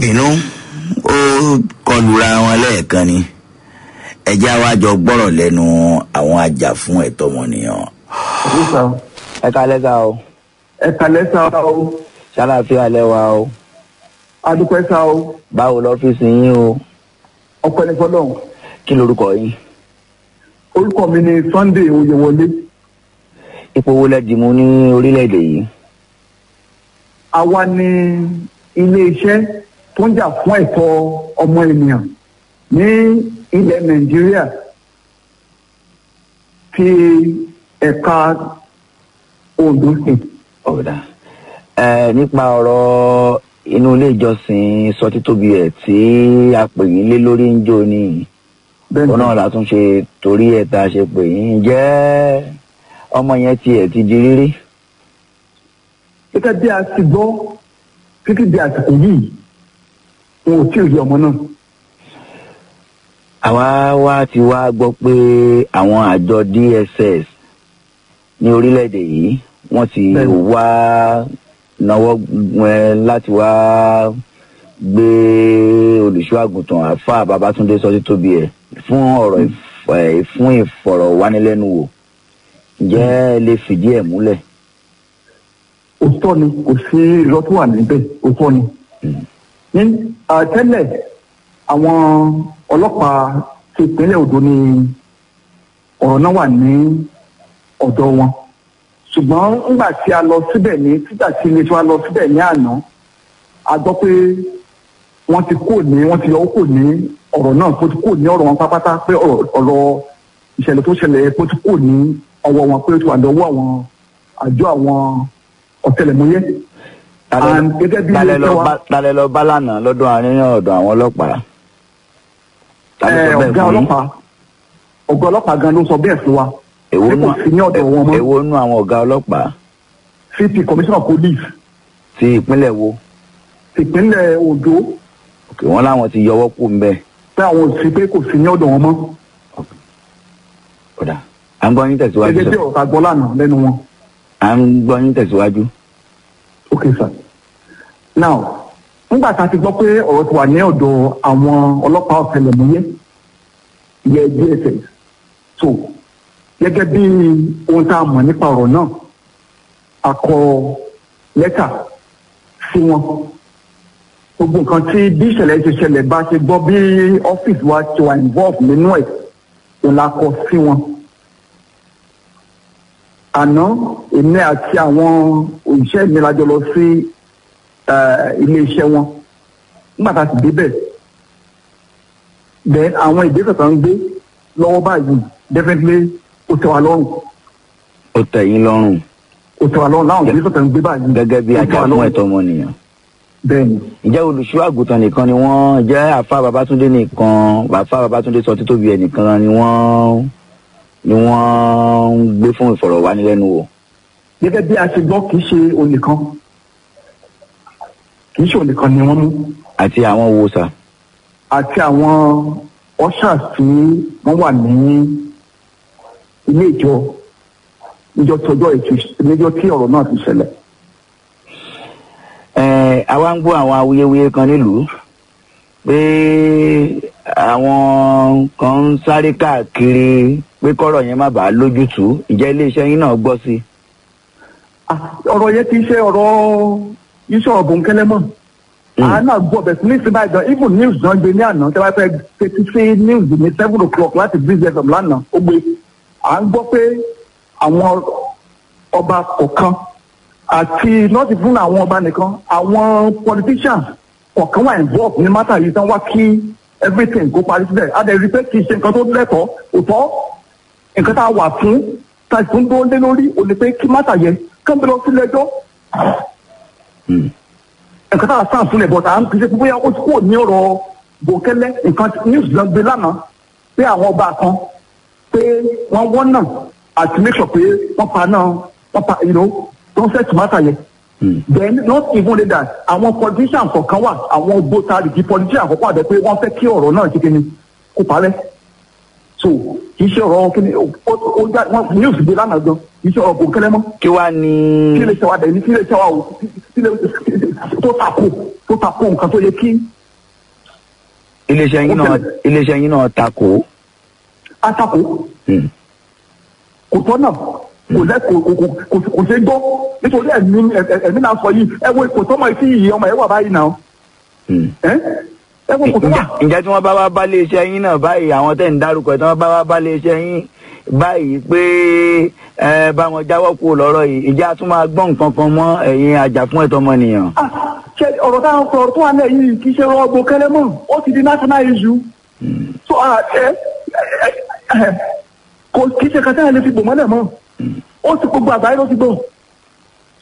Speaker 6: Bínú ó kọlura wọn lẹ́ẹ̀kan ni ẹjẹ́ àwájọ gbọ́rọ̀ lẹ́nu àwọn ajá fún ẹ̀tọ́ ọmọnìyàn.
Speaker 11: ẹ kalẹ sa o.
Speaker 10: ẹ kalẹ́ sá o
Speaker 11: ṣàlàfíà lẹwa o.
Speaker 10: adúpẹ́ sá o
Speaker 11: báwo lọ́fíìsì yín o.
Speaker 10: ọpẹ́ ní fọlọ́run
Speaker 11: kí lorúkọ yín.
Speaker 10: orúkọ mi ni sunday oyèwọlé
Speaker 11: ipò wo lẹ dìmú ní orílẹ̀-èdè yìí.
Speaker 10: àwa ni iléeṣẹ́ tó ń jà fún ẹ̀tọ́ ọmọ ènìyàn ní ilẹ̀ nàìjíríà ti ẹ̀ka ondo state.
Speaker 11: ọ̀dà ẹ nípa ọ̀rọ̀ inú ilé ìjọsìn sọ títóbi ẹ̀ tí a pè yín lé lórí ń jó ni òun náà la tún ṣe torí ẹ̀ tá a ṣe pè yín ǹjẹ́ ọmọ yẹn tiẹ̀ ti di rírí.
Speaker 10: gẹ́gẹ́ bí a ti gbọ́ títí di àsìkò yìí wọn ò tí ì rí ọmọ náà.
Speaker 11: àwa wá ti wá gbọ́ pé àwọn àjọ dss ní orílẹ̀-èdè yìí wọ́n ti wá náwó láti wá gbé olùṣọ́ àgùntàn àfa babatunde sọtí tóbi ẹ̀ fún ọ̀rọ̀ ẹ̀, fún ìfọ̀rọ̀wánilẹ́nuwò ǹjẹ́ ẹ lè fìdí ẹ̀ múlẹ̀.
Speaker 13: òótọ́ ni kò sí irọ́ tó wà níbẹ̀ òótọ́ ni. Ní tẹ́lẹ̀ àwọn ọlọ́pàá ti ìpínlẹ̀ Ondo ni ọ̀rọ̀ náà wà ní ọ̀dọ̀ wọn ṣùgbọ́n ńgbà tí a lọ síbẹ̀ ní títà tí ilé tí wọ́n lọ síbẹ̀ ní àná a gbọ́ pé wọ́n ti kò ní wọ́n ti yọ kò ní ọ̀rọ̀ náà kó ti kò ní ọ̀rọ̀ wọn pátápátá pé ọ̀rọ̀ ìṣẹ̀lẹ̀ tó ṣẹlẹ̀ kó ti kò ní ọwọ́ wọn pé ó ti wà lọ́wọ́ àwọn àjọ àwọn ọ̀tẹlẹ̀múyẹ́.
Speaker 11: Talẹ lọ bá lánàá lọ́dọ̀ àárín ọ̀dọ̀ àwọn ọlọ́pàá. Bẹ́ẹ̀
Speaker 13: ọ̀gá ọlọ́pàá. Ọ̀gá ọlọ́pàá gan ló sọ bẹ́ẹ̀ fún wa.
Speaker 11: Èwo nú àwọn ọ̀gá ọlọ́pàá?
Speaker 13: Cp commissioner police.
Speaker 11: Ti ìpínlẹ̀ wo?
Speaker 13: Ìpínlẹ̀ Ondo.
Speaker 11: Òkè wọn láwọn ti yọwọ́ kù ń bẹ̀.
Speaker 13: pé àwọn ò sí pé kò sí ní ọ̀dọ̀ wọn mọ́.
Speaker 11: Ọ̀dà à ń gbọ́ yín tẹ̀síwájú
Speaker 13: ọ̀rọ̀ tá a gbọ́ lánàá lẹ́nu wọn.
Speaker 11: à ń gbọ́ yín tẹ̀síwájú.
Speaker 13: ok sir now nígbà tá a ti gbọ́ pé ọ̀rọ̀ ti wà ní ọ̀dọ̀ àwọn ọlọ́pàá ọ̀tẹlẹ̀múyẹ́ yẹ dss so gẹ́gẹ́ bí ohun tá a mọ̀ nípa ọ̀rọ̀ náà a kọ lẹ́tà sí wọn. Gbogbo nǹkan tí bí ìṣẹ̀lẹ̀ ṣe ṣẹlẹ̀ bá ṣe gbọ́ bí ọ́fíìsì wa ṣe wà involve nínú ẹ̀ òun la kọ sí wọn. Àná èmi àti àwọn òṣìṣẹ́ mi la jọ lọ sí ilé iṣẹ́ wọn. Nígbà tá a sì débẹ̀ then àwọn ìgbésẹ̀ tó ń gbé lọ́wọ́ báyìí definitely ó tẹ́ wa lọ́rùn.
Speaker 11: Ó tẹ̀ yín lọ́rùn.
Speaker 13: Ó tẹ́ wa lọ́rùn. Láwọn ìgbésẹ̀ tó ń gbé báyìí
Speaker 11: gẹ́gẹ́ bí
Speaker 13: lọ́rùn.
Speaker 11: ẹ̀tọ́ ọmọnìyàn.
Speaker 13: bẹ́ẹ̀ni
Speaker 11: ǹjẹ́ olùṣọ́ àgùntàn nìkan ni wọ́n? Jẹ́ àfa babatunde nìkan? Àfa babatunde sọ títóbi ẹ̀ nìkan ni wọ́n ni wọ́n ń gbé fún ìfọ̀rọ̀wánilẹ́nuwò.
Speaker 13: gẹ́gẹ́ bí a ṣe gbọ́ kì í ṣe olè kan kì í ṣe olè kan ni wọ́n mú
Speaker 11: àti àwọn wo sà.
Speaker 13: àti àwọn ushers tí wọ́n wà ní ilé ìjọ níjọ́ tí ọjọ́ ètò níjọ́ tí ọ̀rọ̀ náà ti ṣẹlẹ̀.
Speaker 11: ẹ àwa ń gbọ́ àwọn awuyewuye kan nílùú pé àwọn kan ń sáré káàkiri pé kọ́rọ̀ yẹn má bàa lójútùú ìjẹ́ iléeṣẹ́ yín náà gbọ́ sí i.
Speaker 13: ọ̀rọ̀ yẹn ti ṣe ọ̀rọ̀ iṣẹ́ ọ̀bùn kẹlẹ́mọ̀ àánú àgbọ̀ bẹ̀ sí ní ìsinmi àìdán even news náà gbé ní àná. Tí wọ́n fẹ́ fetí sí news ní seven o'clock láti business of lánàá ó gbé. À ń gbọ́ pé àwọn ọba kọ̀ọ̀kan àti nọ́ọ̀tì fún àwọn ọba nìkan àwọn politicians kọ̀ọ̀kan wà involved ní mátà yìí tán wá kí everything kó parí síbẹ̀. Á dẹ̀ rí pé kì í ṣe nǹkan tó lẹ́tọ̀ọ́. Òtọ́ nǹkan tá a wà fún tá a tún dúró lé lórí ò ní pé kí mátà yẹ kán bẹ lọ sílé ẹjọ́ nǹkan tá a sàn fún ẹ̀ bọ̀tà à ń kí ṣe pé bóyá ó ti kúrò ní ọ̀rọ̀ bòkẹ́lẹ́. Nǹkan news lọ gbé lánàá pé àwọn ọba kan pé wọ́n wọ́n náà àti make sure pé wọ́n pa náà wọ́n pa you know don't set matter yẹ. then not even only that àwọn politicians kọ̀ọ̀kan wà àwọn gbótarìgì politicians kọ̀ọ̀kan wà bẹ́ẹ̀ pé wọ́n fẹ́ kí ọ̀rọ̀ náà ṣe kíni kó parẹ́ so kì í ṣe ọ̀rọ̀ kíni ó ó já wọn news gbé lánàá gan kì í ṣe ọ̀rọ̀ bòkẹ́lẹ́ mọ́.
Speaker 11: kí wàá ní.
Speaker 13: kí lè ṣe wa dẹ̀ ní kí lè ṣe wa o? Kí tó tako tó tako nǹkan tó yẹ kí.
Speaker 11: Iléeṣẹ́ yín náà iléeṣẹ́ yín náà takò.
Speaker 13: atako kò tọ́ náà. Kò lẹ́ kò kò kò kò ṣe gbọ́. Nítorí ẹ̀mí ẹ̀mí náà sọ yìí. Ẹ wo kò tọ́mọ etí yìí ọmọ ẹ wà báyìí náà
Speaker 11: ǹjẹ́ tí wọ́n bá wá bá iléeṣẹ́ yín náà báyìí àwọn tẹ̀ ń dárúkọ tí wọ́n bá wá bá iléeṣẹ́ yín báyìí pé ẹ bá wọn jáwọ́ kú lọ́rọ̀ yìí ìjà tún máa gbọ́ nǹkan kan mọ́ ẹ̀yin àjà fún ẹ̀tọ́ ọmọnìyàn.
Speaker 13: ṣe ọ̀rọ̀ táwọn sọ̀rọ̀ tó wà yìí kì í ṣe ọgbọ kẹlẹ́ mọ́. Ó ti di national issue. So ẹ ẹ kò kì í ṣe kẹtẹ́ ẹ̀ lè fi bò mọ́lẹ̀ mọ́. Ó ti gbogbo àgbáyé ló ti gbọ́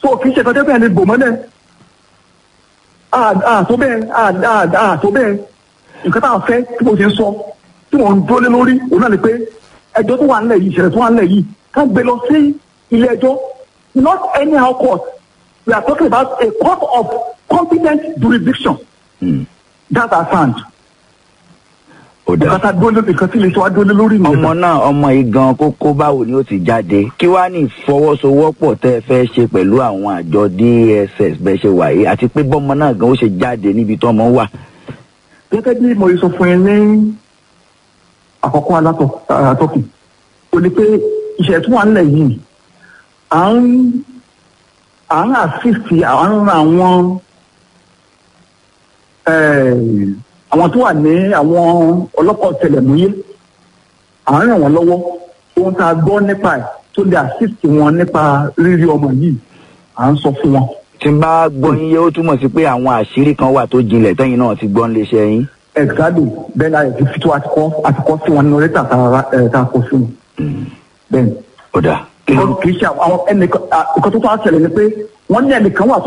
Speaker 13: so kì í ṣe ẹ̀ lè mọ́lẹ̀ àtó bẹ́ẹ̀ àtó bẹ́ẹ̀ nǹkan tá a fẹ́ tí mo ti ń sọ tí mo ń dúró lórí òun náà ni pé ẹjọ́ tó wà nílẹ̀ yìí ìṣẹ̀lẹ̀ tó wà nílẹ̀ yìí ká gbé lọ sí ilé ẹjọ́ not anyhow court we are talking about a court of competent jurisdiction. Mm. That's our stand. A dúró lórí nǹkan tí ilé iṣẹ́ wa dúró lórí nìyẹn.
Speaker 11: ọmọ náà ọmọ yìí gan kókó báwo ni ó ti jáde kí wàá ní ìfọwọ́sowọ́pọ̀ tẹ́ ẹ fẹ́ ṣe pẹ̀lú àwọn àjọ dss bẹ́ẹ̀ ṣe wà yìí àti pé bọ́mọ náà gan ó ṣe jáde níbi tó ọmọ wà.
Speaker 13: gẹ́gẹ́ bí mo sọ fún yín ní àkọ́kọ́ alátọ́kì ó ní pé iṣẹ́ tó wà nílẹ̀ yìí à ń à ń assist à ń ran àwọn eh, àwọn tó wà ní àwọn ọlọ́pàá ọ̀tẹlẹ̀múyẹ́ à ń ràn wọ́n lọ́wọ́ ohun tá a gbọ́ nípa ẹ̀ tó lè assist wọn nípa rírí ọmọ yìí à ń sọ fún wọn.
Speaker 11: tí n bá gbọ́ yín yé ó túmọ̀ sí pé àwọn àṣírí kan wà tó jinlẹ̀ tẹ́yìn náà ti gbọ́ níléeṣẹ́ yín.
Speaker 13: exactly bẹ́ẹ̀ la yẹ ti fi tó àtikọ́ àtikọ́ sí wọn nínú lẹ́tà tá a kọ sí wọn. bẹ́ẹ̀ ni.
Speaker 11: ọ̀dà.
Speaker 13: kì í ṣe àwọn ẹnìkan tó tó á ṣẹlẹ̀ ni pé wọ́n ní ẹnìkan wà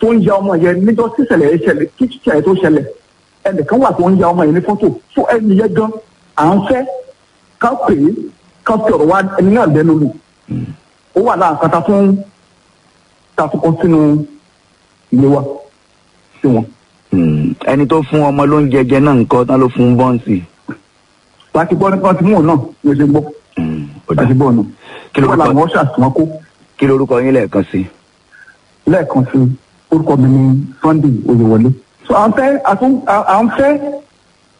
Speaker 13: tó ń ya ọmọ yẹn níjọ́ tí ẹnìkan wà tó ń ya ọmọ yẹn ní fọ́tò fún ẹni yẹn gan à ń fẹ́ ká pè é ká fi ọ̀rọ̀ wá ẹni náà lẹ́nu lò ó wà láà kan ta tún ta tún kọ sínú ilé wa sí wọn.
Speaker 11: Hmm, ẹni tó fún ọmọ ló ń jẹjẹ náà nǹkan tán ló fún bọ́ǹsì.
Speaker 13: láti gbọ́ nípa tí mò ń náà ní oṣù gbọ́ láti gbọ́ náà
Speaker 11: kí ló
Speaker 13: wọ́n làwọn ọ̀ṣà tí wọ́n kó
Speaker 11: kí lorúkọ yín lẹ́ẹ̀kan sí.
Speaker 13: lẹ́ẹ̀kan sí orúkọ mi ní sunday oyèwọlé. So à ń fẹ́ à ń fẹ́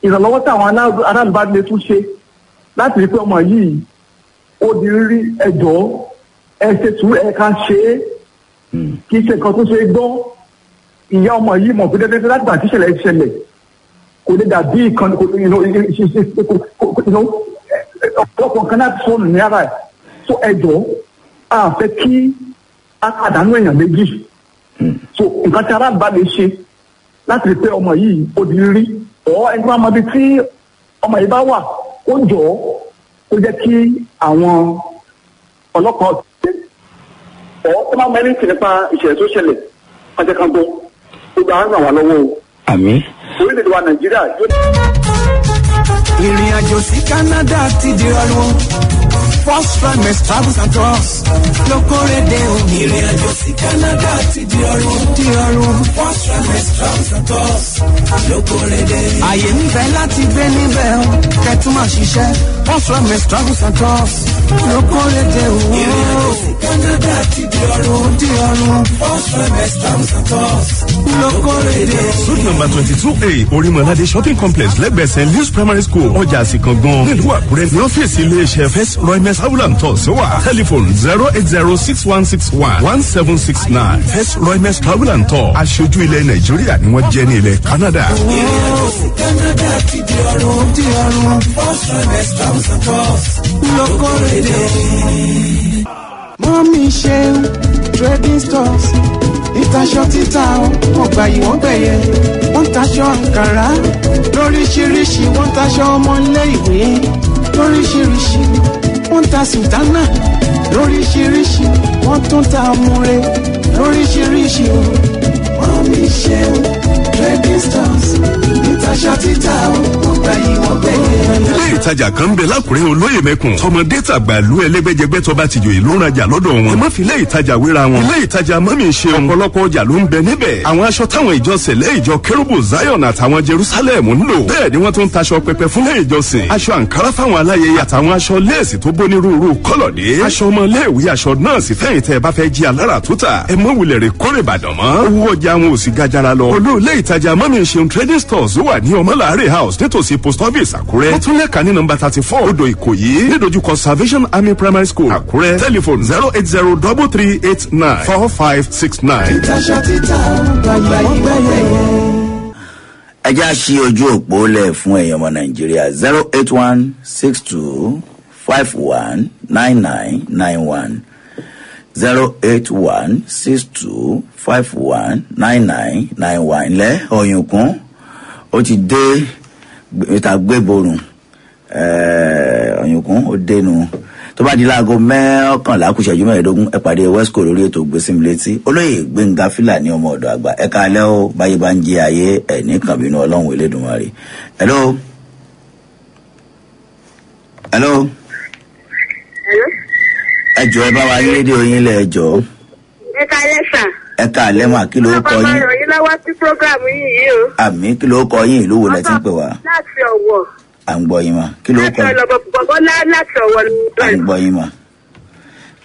Speaker 13: ìrànlọ́wọ́ tí àwọn ará- aráàlú bá lè tún ṣe láti rí pé ọmọ yìí ó di rírí ẹjọ́ ẹ ṣe tù ẹ ká ṣe é. Kì í ṣe nǹkan tó ṣe é gbọ́. Ìyá ọmọ yìí mọ̀ pé dẹ́dẹ́dẹ́ láti gbà tí ìṣẹ̀lẹ̀ ṣẹlẹ̀ kò lè dàbí ẹ- ọ̀pọ̀lọpọ̀ nǹkan láti sọnù ní ara ẹ̀. So ẹjọ́ a fẹ́ kí a pàdánù èèyàn méjì. So nǹkan tí aráàlú bá lè ṣe láti rí pé ọmọ yìí ó di rí. Ọ ẹni tó máa mọ ibi tí ọmọ yìí bá wà ó jọ ó jẹ́ kí àwọn ọlọ́pàá ọ̀tẹ̀ ọ tó máa mẹ́rin sí nípa ìṣẹ̀lẹ̀ tó ṣẹlẹ̀ jẹ́ ká gbọ́. Gbogbo àwọn ràn wá lọ́wọ́ o.
Speaker 11: Àmì.
Speaker 13: orílẹ̀-èdè wa nàìjíríà yóò
Speaker 8: ìrìn àjò sí canada ti di ọrùn first trimester travels and tours ló kórè o. ìrìn àjò sí canada ti di ọrùn di ọrùn first trimester travels and tours àyè ń bẹ láti gbé níbẹ̀ o kẹtù máa ṣiṣẹ́ first trimester travels and tours o. ìrìn àjò sí canada ti di ọrùn di ọrùn first trimester travels and tours.
Speaker 14: Suite number twenty-two A Orimolade shopping complex lẹ́gbẹ̀ẹ́ St. Louis primary school ọjà àsìkàngan nílùú Àkúrẹ́ ní ọ́fíìsì iléeṣẹ́ First Roymes Howland Tours wà. Telephone zero eight zero six one six one one seven six nine First Roymes Travel and Tour aṣojú ilẹ̀ Nàìjíríà ni wọ́n jẹ́ ní ilẹ̀ Canada.
Speaker 8: Canada ti di ọrùn di ọrùn first trimester travels and tours ló kórè dé. mọ́mí ṣe trading stores ìtaṣọ títà ọgbà ìwọ̀n gbẹ̀yẹ wọ́n taṣọ àǹkàrá lóríṣiríṣi wọ́n taṣọ ọmọlé ìwé lóríṣiríṣi wọ́n ta sùtánà lóríṣiríṣi wọ́n tún ta ọmọre lóríṣiríṣi o. mọ́mí ṣe trading
Speaker 14: ilé ìtajà kan ń bẹ lákùrẹ́ olóyè mẹ́kùn tọmọdé tàgbà lu ẹlẹ́gbẹ́jẹgbẹ́ tọba tìjòyè ló ń rajà lọ́dọ̀ wọn. ẹ má fi ilé ìtajà wéra wọn. ilé ìtajà mọ́mí ṣe ọ̀pọ̀lọpọ̀ ọjà ló ń bẹ níbẹ̀. àwọn aṣọ táwọn ìjọ sẹ̀lẹ̀ ìjọ kérúbù zion àtàwọn jerusalem ń lò. bẹ́ẹ̀ ni wọ́n tún ń taṣọ pẹpẹ fúnlẹ̀ ìjọsìn. aṣọ àǹkárá fáwọn aláyẹyẹ àtàwọn aṣọ léèsì tó bónírúurú kọ́lọ̀dé. aṣọ ọmọléèwé aṣọ nọ́ọ̀sì fẹ́yìn tẹ́ ẹ bá fẹ́ jí alára túta. ẹ mọ wulẹ̀ rè kórè ìbàdàn mọ́. owó ọjà wọn ò sì mọ́mí ṣeun trading stores wà ní ọmọláàrẹ̀ house nítòsí post office àkúrẹ́. wọ́n tún lẹ́ka ní nọmba thirty four odò ìkòyí nídojúkọ salvation army primary school àkúrẹ́ telephone zero eight zero double three eight nine four five six nine.
Speaker 8: ìtaṣọ títà ọgbà ìwọ̀n gbẹ̀yẹ.
Speaker 6: ẹ já sí ojú òpó lẹ̀ fún ẹ̀yàn ọmọ nàìjíríà zero eight one six two five one nine nine nine one zero eight one six two five one nine nine nine one. Lẹ́ ọ̀yùnkún ó ti dé ìta gbéborùn ọ̀yùnkún ó dénú tó bá di láago mẹ́ọ̀kànlá kù ṣẹ́jú mẹ́ẹ̀ẹ́dógún ẹ pàdé wesco lórí ètò gbèsèmí létí. Olóyè gbẹ̀ngà fìlàní ọmọ ọ̀dọ̀ àgbà ẹ káalẹ́ ó báyé bá ń jẹ ayé ẹ̀ ní kànbínú ọlọ́run elédùnmarè hello. hello. Ẹ jọ ẹ bá wa yí rédíò yín lẹ ẹ jọ
Speaker 15: ẹ kalẹ sà.
Speaker 6: ẹ káalẹ́ mà kí ló kọ yín?
Speaker 15: Ràn yín lọ́wọ́ sí prógrámù yìí yìí o.
Speaker 6: àmì kí ló kọ yín? Ìlú wo lẹ ti ń pè wá?
Speaker 15: Láti ọ̀wọ̀.
Speaker 6: À ń gbọ́ yín mà kí ló kọ́?
Speaker 15: Ọlọ́bọ̀ bọ̀bọ̀ láti ọ̀wọ́
Speaker 6: à ń gbọ́ yín mà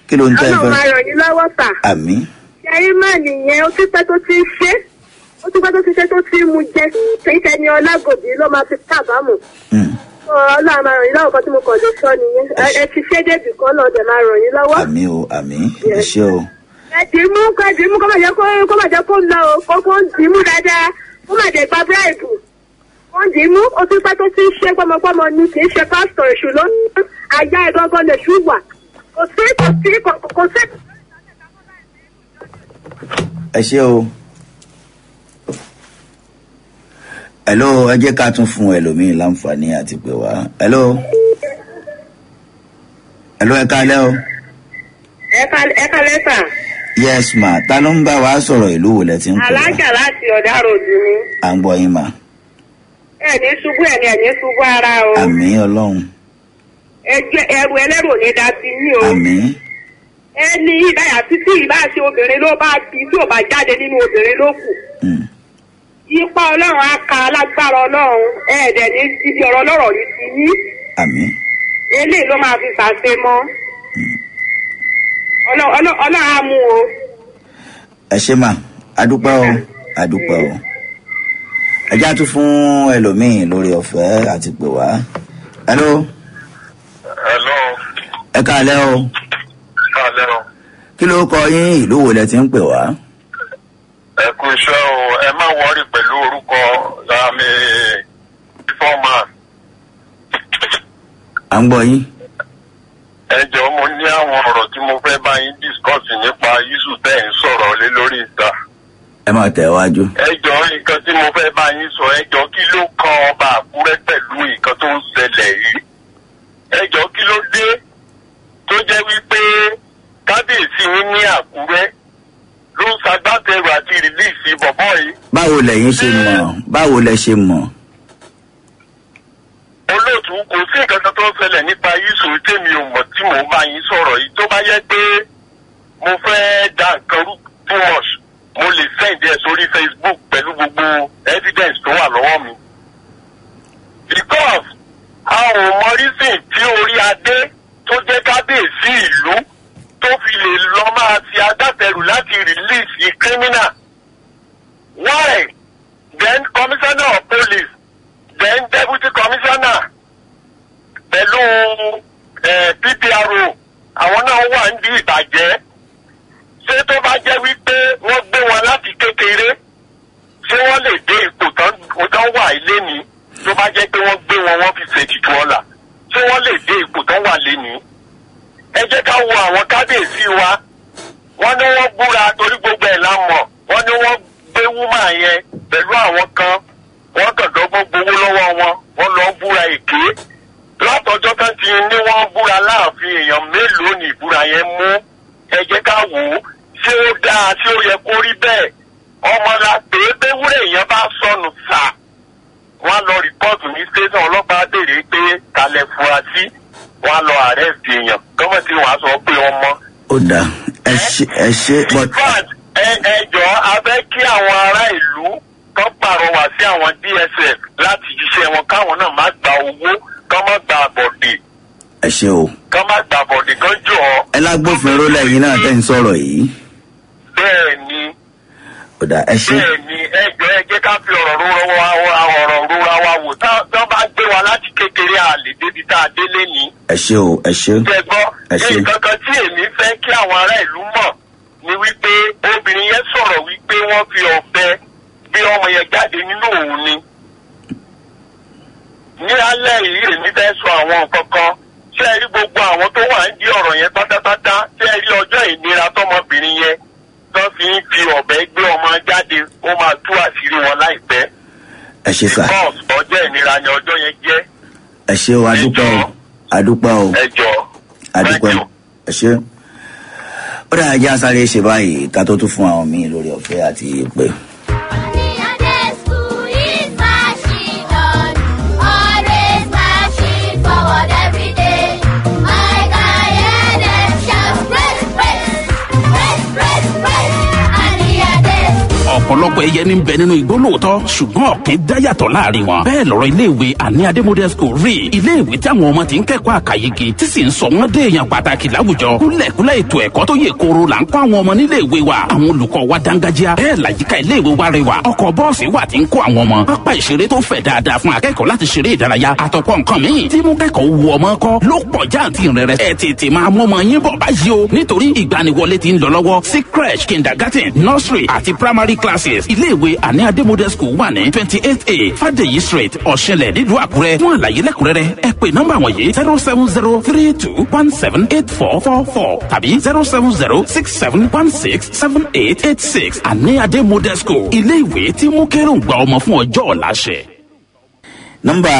Speaker 6: kí ló ń tẹ́ ẹ
Speaker 15: ọlọ́run máa
Speaker 6: fẹ́
Speaker 15: ràn yín lọ́wọ́ sà.
Speaker 6: àmì
Speaker 15: ṣẹ́rí máa nìyẹn? Ó ti pẹ́ tó ti ń ṣe. Ó ti pẹ́ tó ti ṣe tó ti ń mu jẹ ọlọ́run máa ràn yín lọ́wọ́ kan tí mo kàn lè sọ nìyẹn Ẹ- ẹ ti ṣe débì kan náà dẹ̀ máa ràn yín lọ́wọ́.
Speaker 6: àmì o àmì ẹ ṣé o
Speaker 15: ẹ dì í mú kó dì í mú kó má jẹ́ kó kó má jẹ́ kó lọ o kó kó dì í mú dáadáa kó má jẹ́ gba bíráìbù. wọ́n dì í mú ó ti pẹ́ tó ti ń ṣe gbọ́mọgbọ́mọ ni kì í ṣe pásítọ̀ èṣù ló ń ajá ẹ̀gọ́gọ́ lè ṣú wà. kò sí kò sí kò sí
Speaker 6: ẹ ṣé o hello ẹ jẹ́ ká tún fún ẹlòmíín láǹfààní àti pè wá hello hello ẹ kálẹ́ o
Speaker 15: ẹ kalẹ́ sà.
Speaker 6: yes ma ta ló ń bá wa sọ̀rọ̀ ìlú wo lẹ ti ń pè wá
Speaker 15: alájà láti ọ̀dà ròdù ni.
Speaker 6: à ń gbọ́ yín mà
Speaker 15: ẹ ní ṣubú ẹ ní ẹ ní ṣubú ara o.
Speaker 6: àmì ọlọ́run
Speaker 15: ẹrù ẹlẹ́rù ò ní da sí ní o.
Speaker 6: àmì
Speaker 15: ẹ ní ìdáyà títí ìbá ṣe obìnrin ló bá bí tí ò bá jáde nínú obìnrin ló kù. Ipa ọlọ́run á ka alágbára ọlọ́run. Ẹ̀ẹ́dẹ̀ ní ibi ọ̀rọ̀ ọlọ́rọ̀ yìí ti yí.
Speaker 6: àmì
Speaker 15: eléyìí ló máa fi ṣàṣe mọ́. Ọlọ́- ọlọ́run á mú o.
Speaker 6: ẹ ṣé mà adúpẹ́ o. Adúpẹ́ o. Ẹ já tún fún ẹlòmíín lórí ọ̀fẹ́ àti pè wá. Hello?
Speaker 16: Hello,
Speaker 6: ẹ kálẹ́ o.
Speaker 16: Kálẹ̀ o.
Speaker 6: kí ló kọ yín? Ìlú wo lẹ ti ń pè wá
Speaker 16: Ẹ kú iṣẹ́ o, ẹ má wọ́rí pẹ̀lú orúkọ àmì fọ́ọ̀mà.
Speaker 6: à ń gbọ́ yín
Speaker 16: Ẹ jọ̀ọ́ mo ní àwọn ọ̀rọ̀ tí mo fẹ́ bá yín discuss nípa yíṣù tẹ̀ ń sọ̀rọ̀ lé lórí ìta.
Speaker 6: ẹ máa tẹ̀ wájú
Speaker 16: Ẹ jọ̀ọ́ nǹkan tí mo fẹ́ bá yín sọ, ẹ jọ̀ọ́ kí ló kan ọba Àkúrẹ́ pẹ̀lú nǹkan tó ń ṣẹlẹ̀ yìí? Ẹ jọ̀ọ́ kí ló dé tó jẹ́ wípé kábíyèsí yín ní Àkúrẹ́ ló ń ṣagbátẹrù àti rìlíìsì bọ̀bọ́ yìí?
Speaker 6: báwo lẹ̀yin ṣe mọ̀ báwo lẹ ṣe mọ̀
Speaker 16: olóòtú kò sí nǹkan kan tó ń ṣẹlẹ̀ nípa yíṣu tèmi ò mọ̀ tí mò ń bá yín sọ̀rọ̀ yìí tó bá yẹ pé mo fẹ́ da nǹkan rú too much mo lè send ẹ̀ sórí facebook pẹ̀lú gbogbo evidence tó wà lọ́wọ́ mi. because a ò mọ reason tí orí adé tó jẹ́ kábíyèsí ìlú tó fi lè lọ máa fi agbátẹrù láti release criminal. why then commissioner of police then deputy commissioner pẹ̀lú eh, ppro àwọn náà wà ń di ìbàjẹ́ ṣé tó bá jẹ́ wípé wọ́n gbé wọn láti kékeré ṣé wọ́n lè dé ipò tán wà ilé ní tó bá jẹ́ pé wọ́n gbé wọn wọ́n fi ṣètìtù ọ̀la ṣé wọ́n lè dé ipò tán wà lé ní. ẹ jẹ́ ká wo àwọn kábíyèsí wa wọ́n ní wọ́n búra torí gbogbo ẹ̀ la mọ̀. Wọ́n ní wọ́n gbé wúmà yẹn pẹ̀lú àwọn kan. Wọ́n kàn dọ́gbọ́n gbowó lọ́wọ́ wọn. Wọ́n lọ búra èké látọjọ́ kan ti ní wọ́n búra láàfin èèyàn mélòó ni ìbúra yẹn mú? Ẹ jẹ́ ká wò ó. Ṣé ó dáa? Ṣé ó yẹ kó rí bẹ́ẹ̀? Ọmọ la pé béwúrẹ́ èèyàn bá sọnù sà. Wọ́n lọ rìpọ́ọ̀tù ní tẹ̀sán ọlọ́pàá béèrè pé kalẹ̀ fura sí. Wọ́n lọ àrẹ́sì èèyàn. Gọ́mọ̀tì wọ́n á sọ pé ọmọ
Speaker 6: ó dà ẹ ṣe ẹ ṣe but
Speaker 16: fact ẹ jọ abẹ kí àwọn ará ìlú kan pàrọwà sí àwọn dss láti ṣiṣẹ́ wọn káwọn náà má gba owó kán má gba àbọ̀dè.
Speaker 6: Ẹ ṣe o.
Speaker 16: Kán má gba àbọ̀dè kán jọ.
Speaker 6: Ẹ lágbófinró lẹ́yìn náà tẹ́ ń sọ̀rọ̀ yìí.
Speaker 16: Bẹ́ẹ̀ ni
Speaker 6: ó dà ẹ ṣe.
Speaker 16: Bẹ́ẹ̀ ni ẹ jọ ẹ jẹ́ ká fi ọ̀rọ̀ rúra wa ọ̀rọ̀ rúra wa wò. Tá tá bá gbé wa láti kékeré àlè débi tá a délé ní.
Speaker 6: ẹ ṣe o ẹ ṣe.
Speaker 16: Ṣe gbọ́ nǹkan kan tí èmi fẹ́ kí àwọn ará ìlú mọ̀ ni wípé obìnrin yẹn sọ̀rọ̀ wípé wọ́n fi ọ̀bẹ gbé ọmọ yẹn jáde nínú òun ni. ní alẹ́ yìí èmi fẹ́ sọ àwọn nǹkan kan. Ṣé ẹ rí gbogbo àwọn tó wà ń di ọ̀rọ̀ yẹn pátápátá? Ṣé ẹ rí ọjọ́ ìnira tọmọbìnrin yẹn tó fi ń fi ọ̀bẹ gbé ọmọ jáde ó máa tú àṣírí wọn láìpẹ́.
Speaker 6: ẹ ṣe sà.
Speaker 16: Bọ́ọ̀sì ọjọ́ ìnira ni ọjọ́ yẹn jẹ́.
Speaker 6: Ẹ ṣe o adúpẹ́ o. Adúpẹ́ o.
Speaker 16: Ẹ jọ.
Speaker 6: Adúpẹ́. Ẹ ṣe ó dà jẹ́ àsáré ṣe báyìí ká tó tún fún àwọn míì lórí ọ̀fẹ́ àti ìpè.
Speaker 17: Ọ̀pọ̀lọpọ̀ ẹyẹ ní bẹ nínú igbó lóòótọ́ ṣùgbọ́n ọ̀kìn dáyàtọ̀ láàárín wọn. bẹ́ẹ̀ lọ̀rọ̀ iléèwé àní adé model school rí iléèwé tí àwọn ọmọ ti ń kẹ́kọ̀ọ́ àkàyègè tí sì ń sọ wọ́n dé èèyàn pàtàkì láwùjọ. kúlẹ̀kúlẹ̀ ètò ẹ̀kọ́ tó yè kooro là ń kọ́ àwọn ọmọ níléèwé wa. àwọn olùkọ́ wa dángájá. bẹ́ẹ̀ làyíká iléèwé wa rẹwà. ọkọ̀ bọ́ọ̀sì wà tí ń kó àwọn ọmọ. pápá ìṣeré tó fẹ̀ dáadáa fún akẹ́kọ̀ọ́ láti ṣeré ìdárayá. àtọ̀pọ̀ nǹkan míì tí mú kẹ́kọ̀ọ́ wu ọmọ kọ́ ló pọ̀ jáǹtì rẹ̀rẹ̀. ẹ tètè máa mú ọmọ yín bọ̀ báyìí o nítorí ìgbaniwọlé ti ń lọ lọ́wọ́ sí crèche kindergarten nursery àti primary classes. Iléèwé àní adé school wà ní twenty eight a fàdèyí street ọ̀ṣẹlẹ̀ nílùú àkúrẹ́. Fún àlàyé lẹ́kùnrẹ́rẹ́ ẹ pè nọ́mbà wọ̀nyí zero seven zero three two one seven eight four four four tàbí zero seven zero six seven one six seven eight eight six. Àní adé model school iléèwé tí mú kéròǹgbà ọmọ fún ọjọ́ ọ̀la ṣẹ.
Speaker 6: nọ́mbà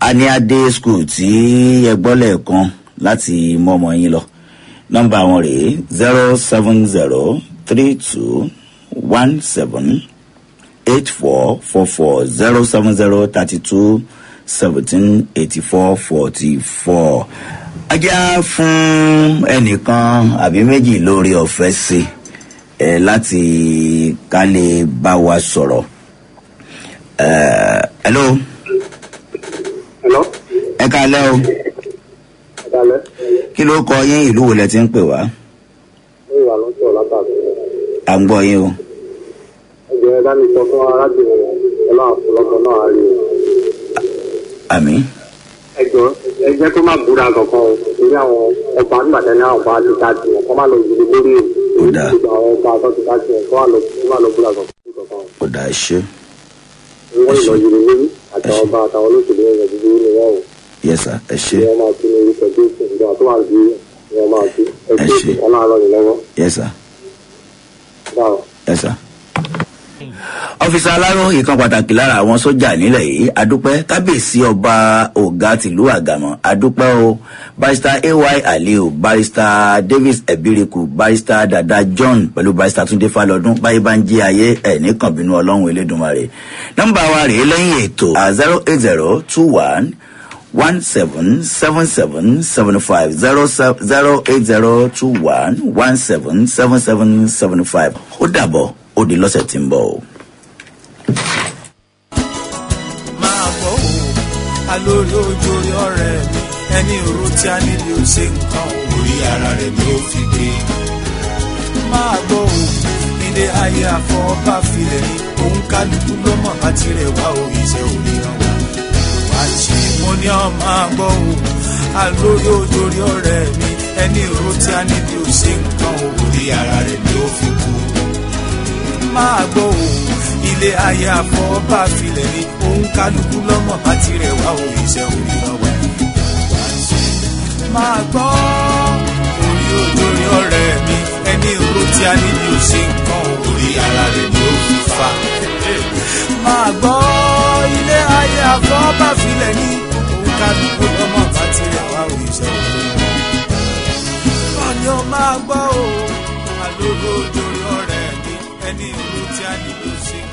Speaker 6: aniade school tí ẹ gbọ́ láti mọ́ ọmọ yín lọ. Nọ́mbà wọn rèé zero seven zero three two one seven eight four four four zero seven zero thirty two seventeen eighty four forty four. ajá fún ẹnìkan àbí méjì lórí ọ̀fẹ́ sí ẹ láti ká lè bá wa sọ̀rọ̀. ẹ hello.
Speaker 18: hello.
Speaker 6: ẹ kálẹ́ o
Speaker 18: Ìdálẹ́.
Speaker 6: kí ló kọ yín ìlú wo lẹ ti ń pè wá
Speaker 18: Ní ìwà lọ́sọ̀ látàkùn.
Speaker 6: à ń gbọ́ yín o.
Speaker 18: Ẹgbẹ́ ẹ̀dá mi sọ fún arábìnrin. Ọlọ́run àfọlọ́kọ náà rí o.
Speaker 6: àmì
Speaker 18: Ẹjọ́ ẹ jẹ́ kó má búra kankan. Torí àwọn ọba nígbà tẹ́lẹ̀ àwọn ọba ti ká tiwọn. Kọ́ má lọ yìí lórí o.
Speaker 6: ó dáa
Speaker 18: Gbogbo àwọn ọba tó ti ká lọ kó má lọ búra kankan.
Speaker 6: ó dáa ṣe
Speaker 18: Wọ́n lọ yìí lórí àtàwọn ọba àtàwọn olóṣèlú ẹ̀yẹ dúdú ni wọ́n o.
Speaker 6: yẹsà ẹ ṣe
Speaker 18: wọ́n máa tún ní orúkọ Jésù nígbà tó wà ní ni wọ́n máa tún. Ẹ ṣe ọlọ́run lọ́wọ́.
Speaker 6: yẹsà
Speaker 18: Báwo.
Speaker 6: yẹsà. Ọ́fíìsì aláró ìkan pàtàkì lára àwọn sójà nílẹ̀ yìí adúpẹ́ kábíyèsí ọba ọ̀gá tìlú àgàmọ̀ adúpẹ́ o. Barista ay aliu barista davis ebiriku barista dada john pẹ̀lú barista túndé falọ́dún báyìí bá ń jí ayé ẹ̀ ní kànbínú ọlọ́run elédùnmarè nọ́mbà wa rèé lẹ́yìn ètò zero eight zero two one one seven seven seven seven five zero zero eight zero two one one seven seven seven seven five. Ó dàbọ̀ ó di lọ́sẹ̀ tí ń bọ̀ o.
Speaker 19: máa bọ̀ o alórí ojórí ọ̀rẹ́ mi. Ẹni òru tí a nílé ó ṣe nǹkan orí ara rẹ̀ ni ó fi gbé máa gbọ́ o ilé ayé àfọwọ́bá filẹ̀ ni. Òun kálukú ló mọ̀ bá tirẹ̀ wá o. Iṣẹ́ òní ọ̀wá wá ṣe. Mo ní ọ máa gbọ́ o alórí ojórí ọ̀rẹ́ mi. Ẹni òru tí a nílé ó ṣe nǹkan orí ara rẹ̀ ni ó fi kú máa gbọ́ o. Ilé ayé àfọwọ́bá filẹ̀ ni òun kálukú lọ́mọ bá tirẹ̀ wá o. Iṣẹ́ òní ọ̀wá máa gbọ́. Orí òjòrí ọ̀rẹ́ mi. Ẹni oró tí a ní ní o ṣe nǹkan orí ara rẹ̀ ni ó fi fa máa gbọ́. Ilé ayé àfọwọ́bá filẹ̀ ni òun kálukú lọ́mọ bá tirẹ̀ wá o. Iṣẹ́ òní ọ̀wá ọ̀ni ó máa gbọ́ o. Àlórí òjòrí ọ̀rẹ́ mi ẹni oró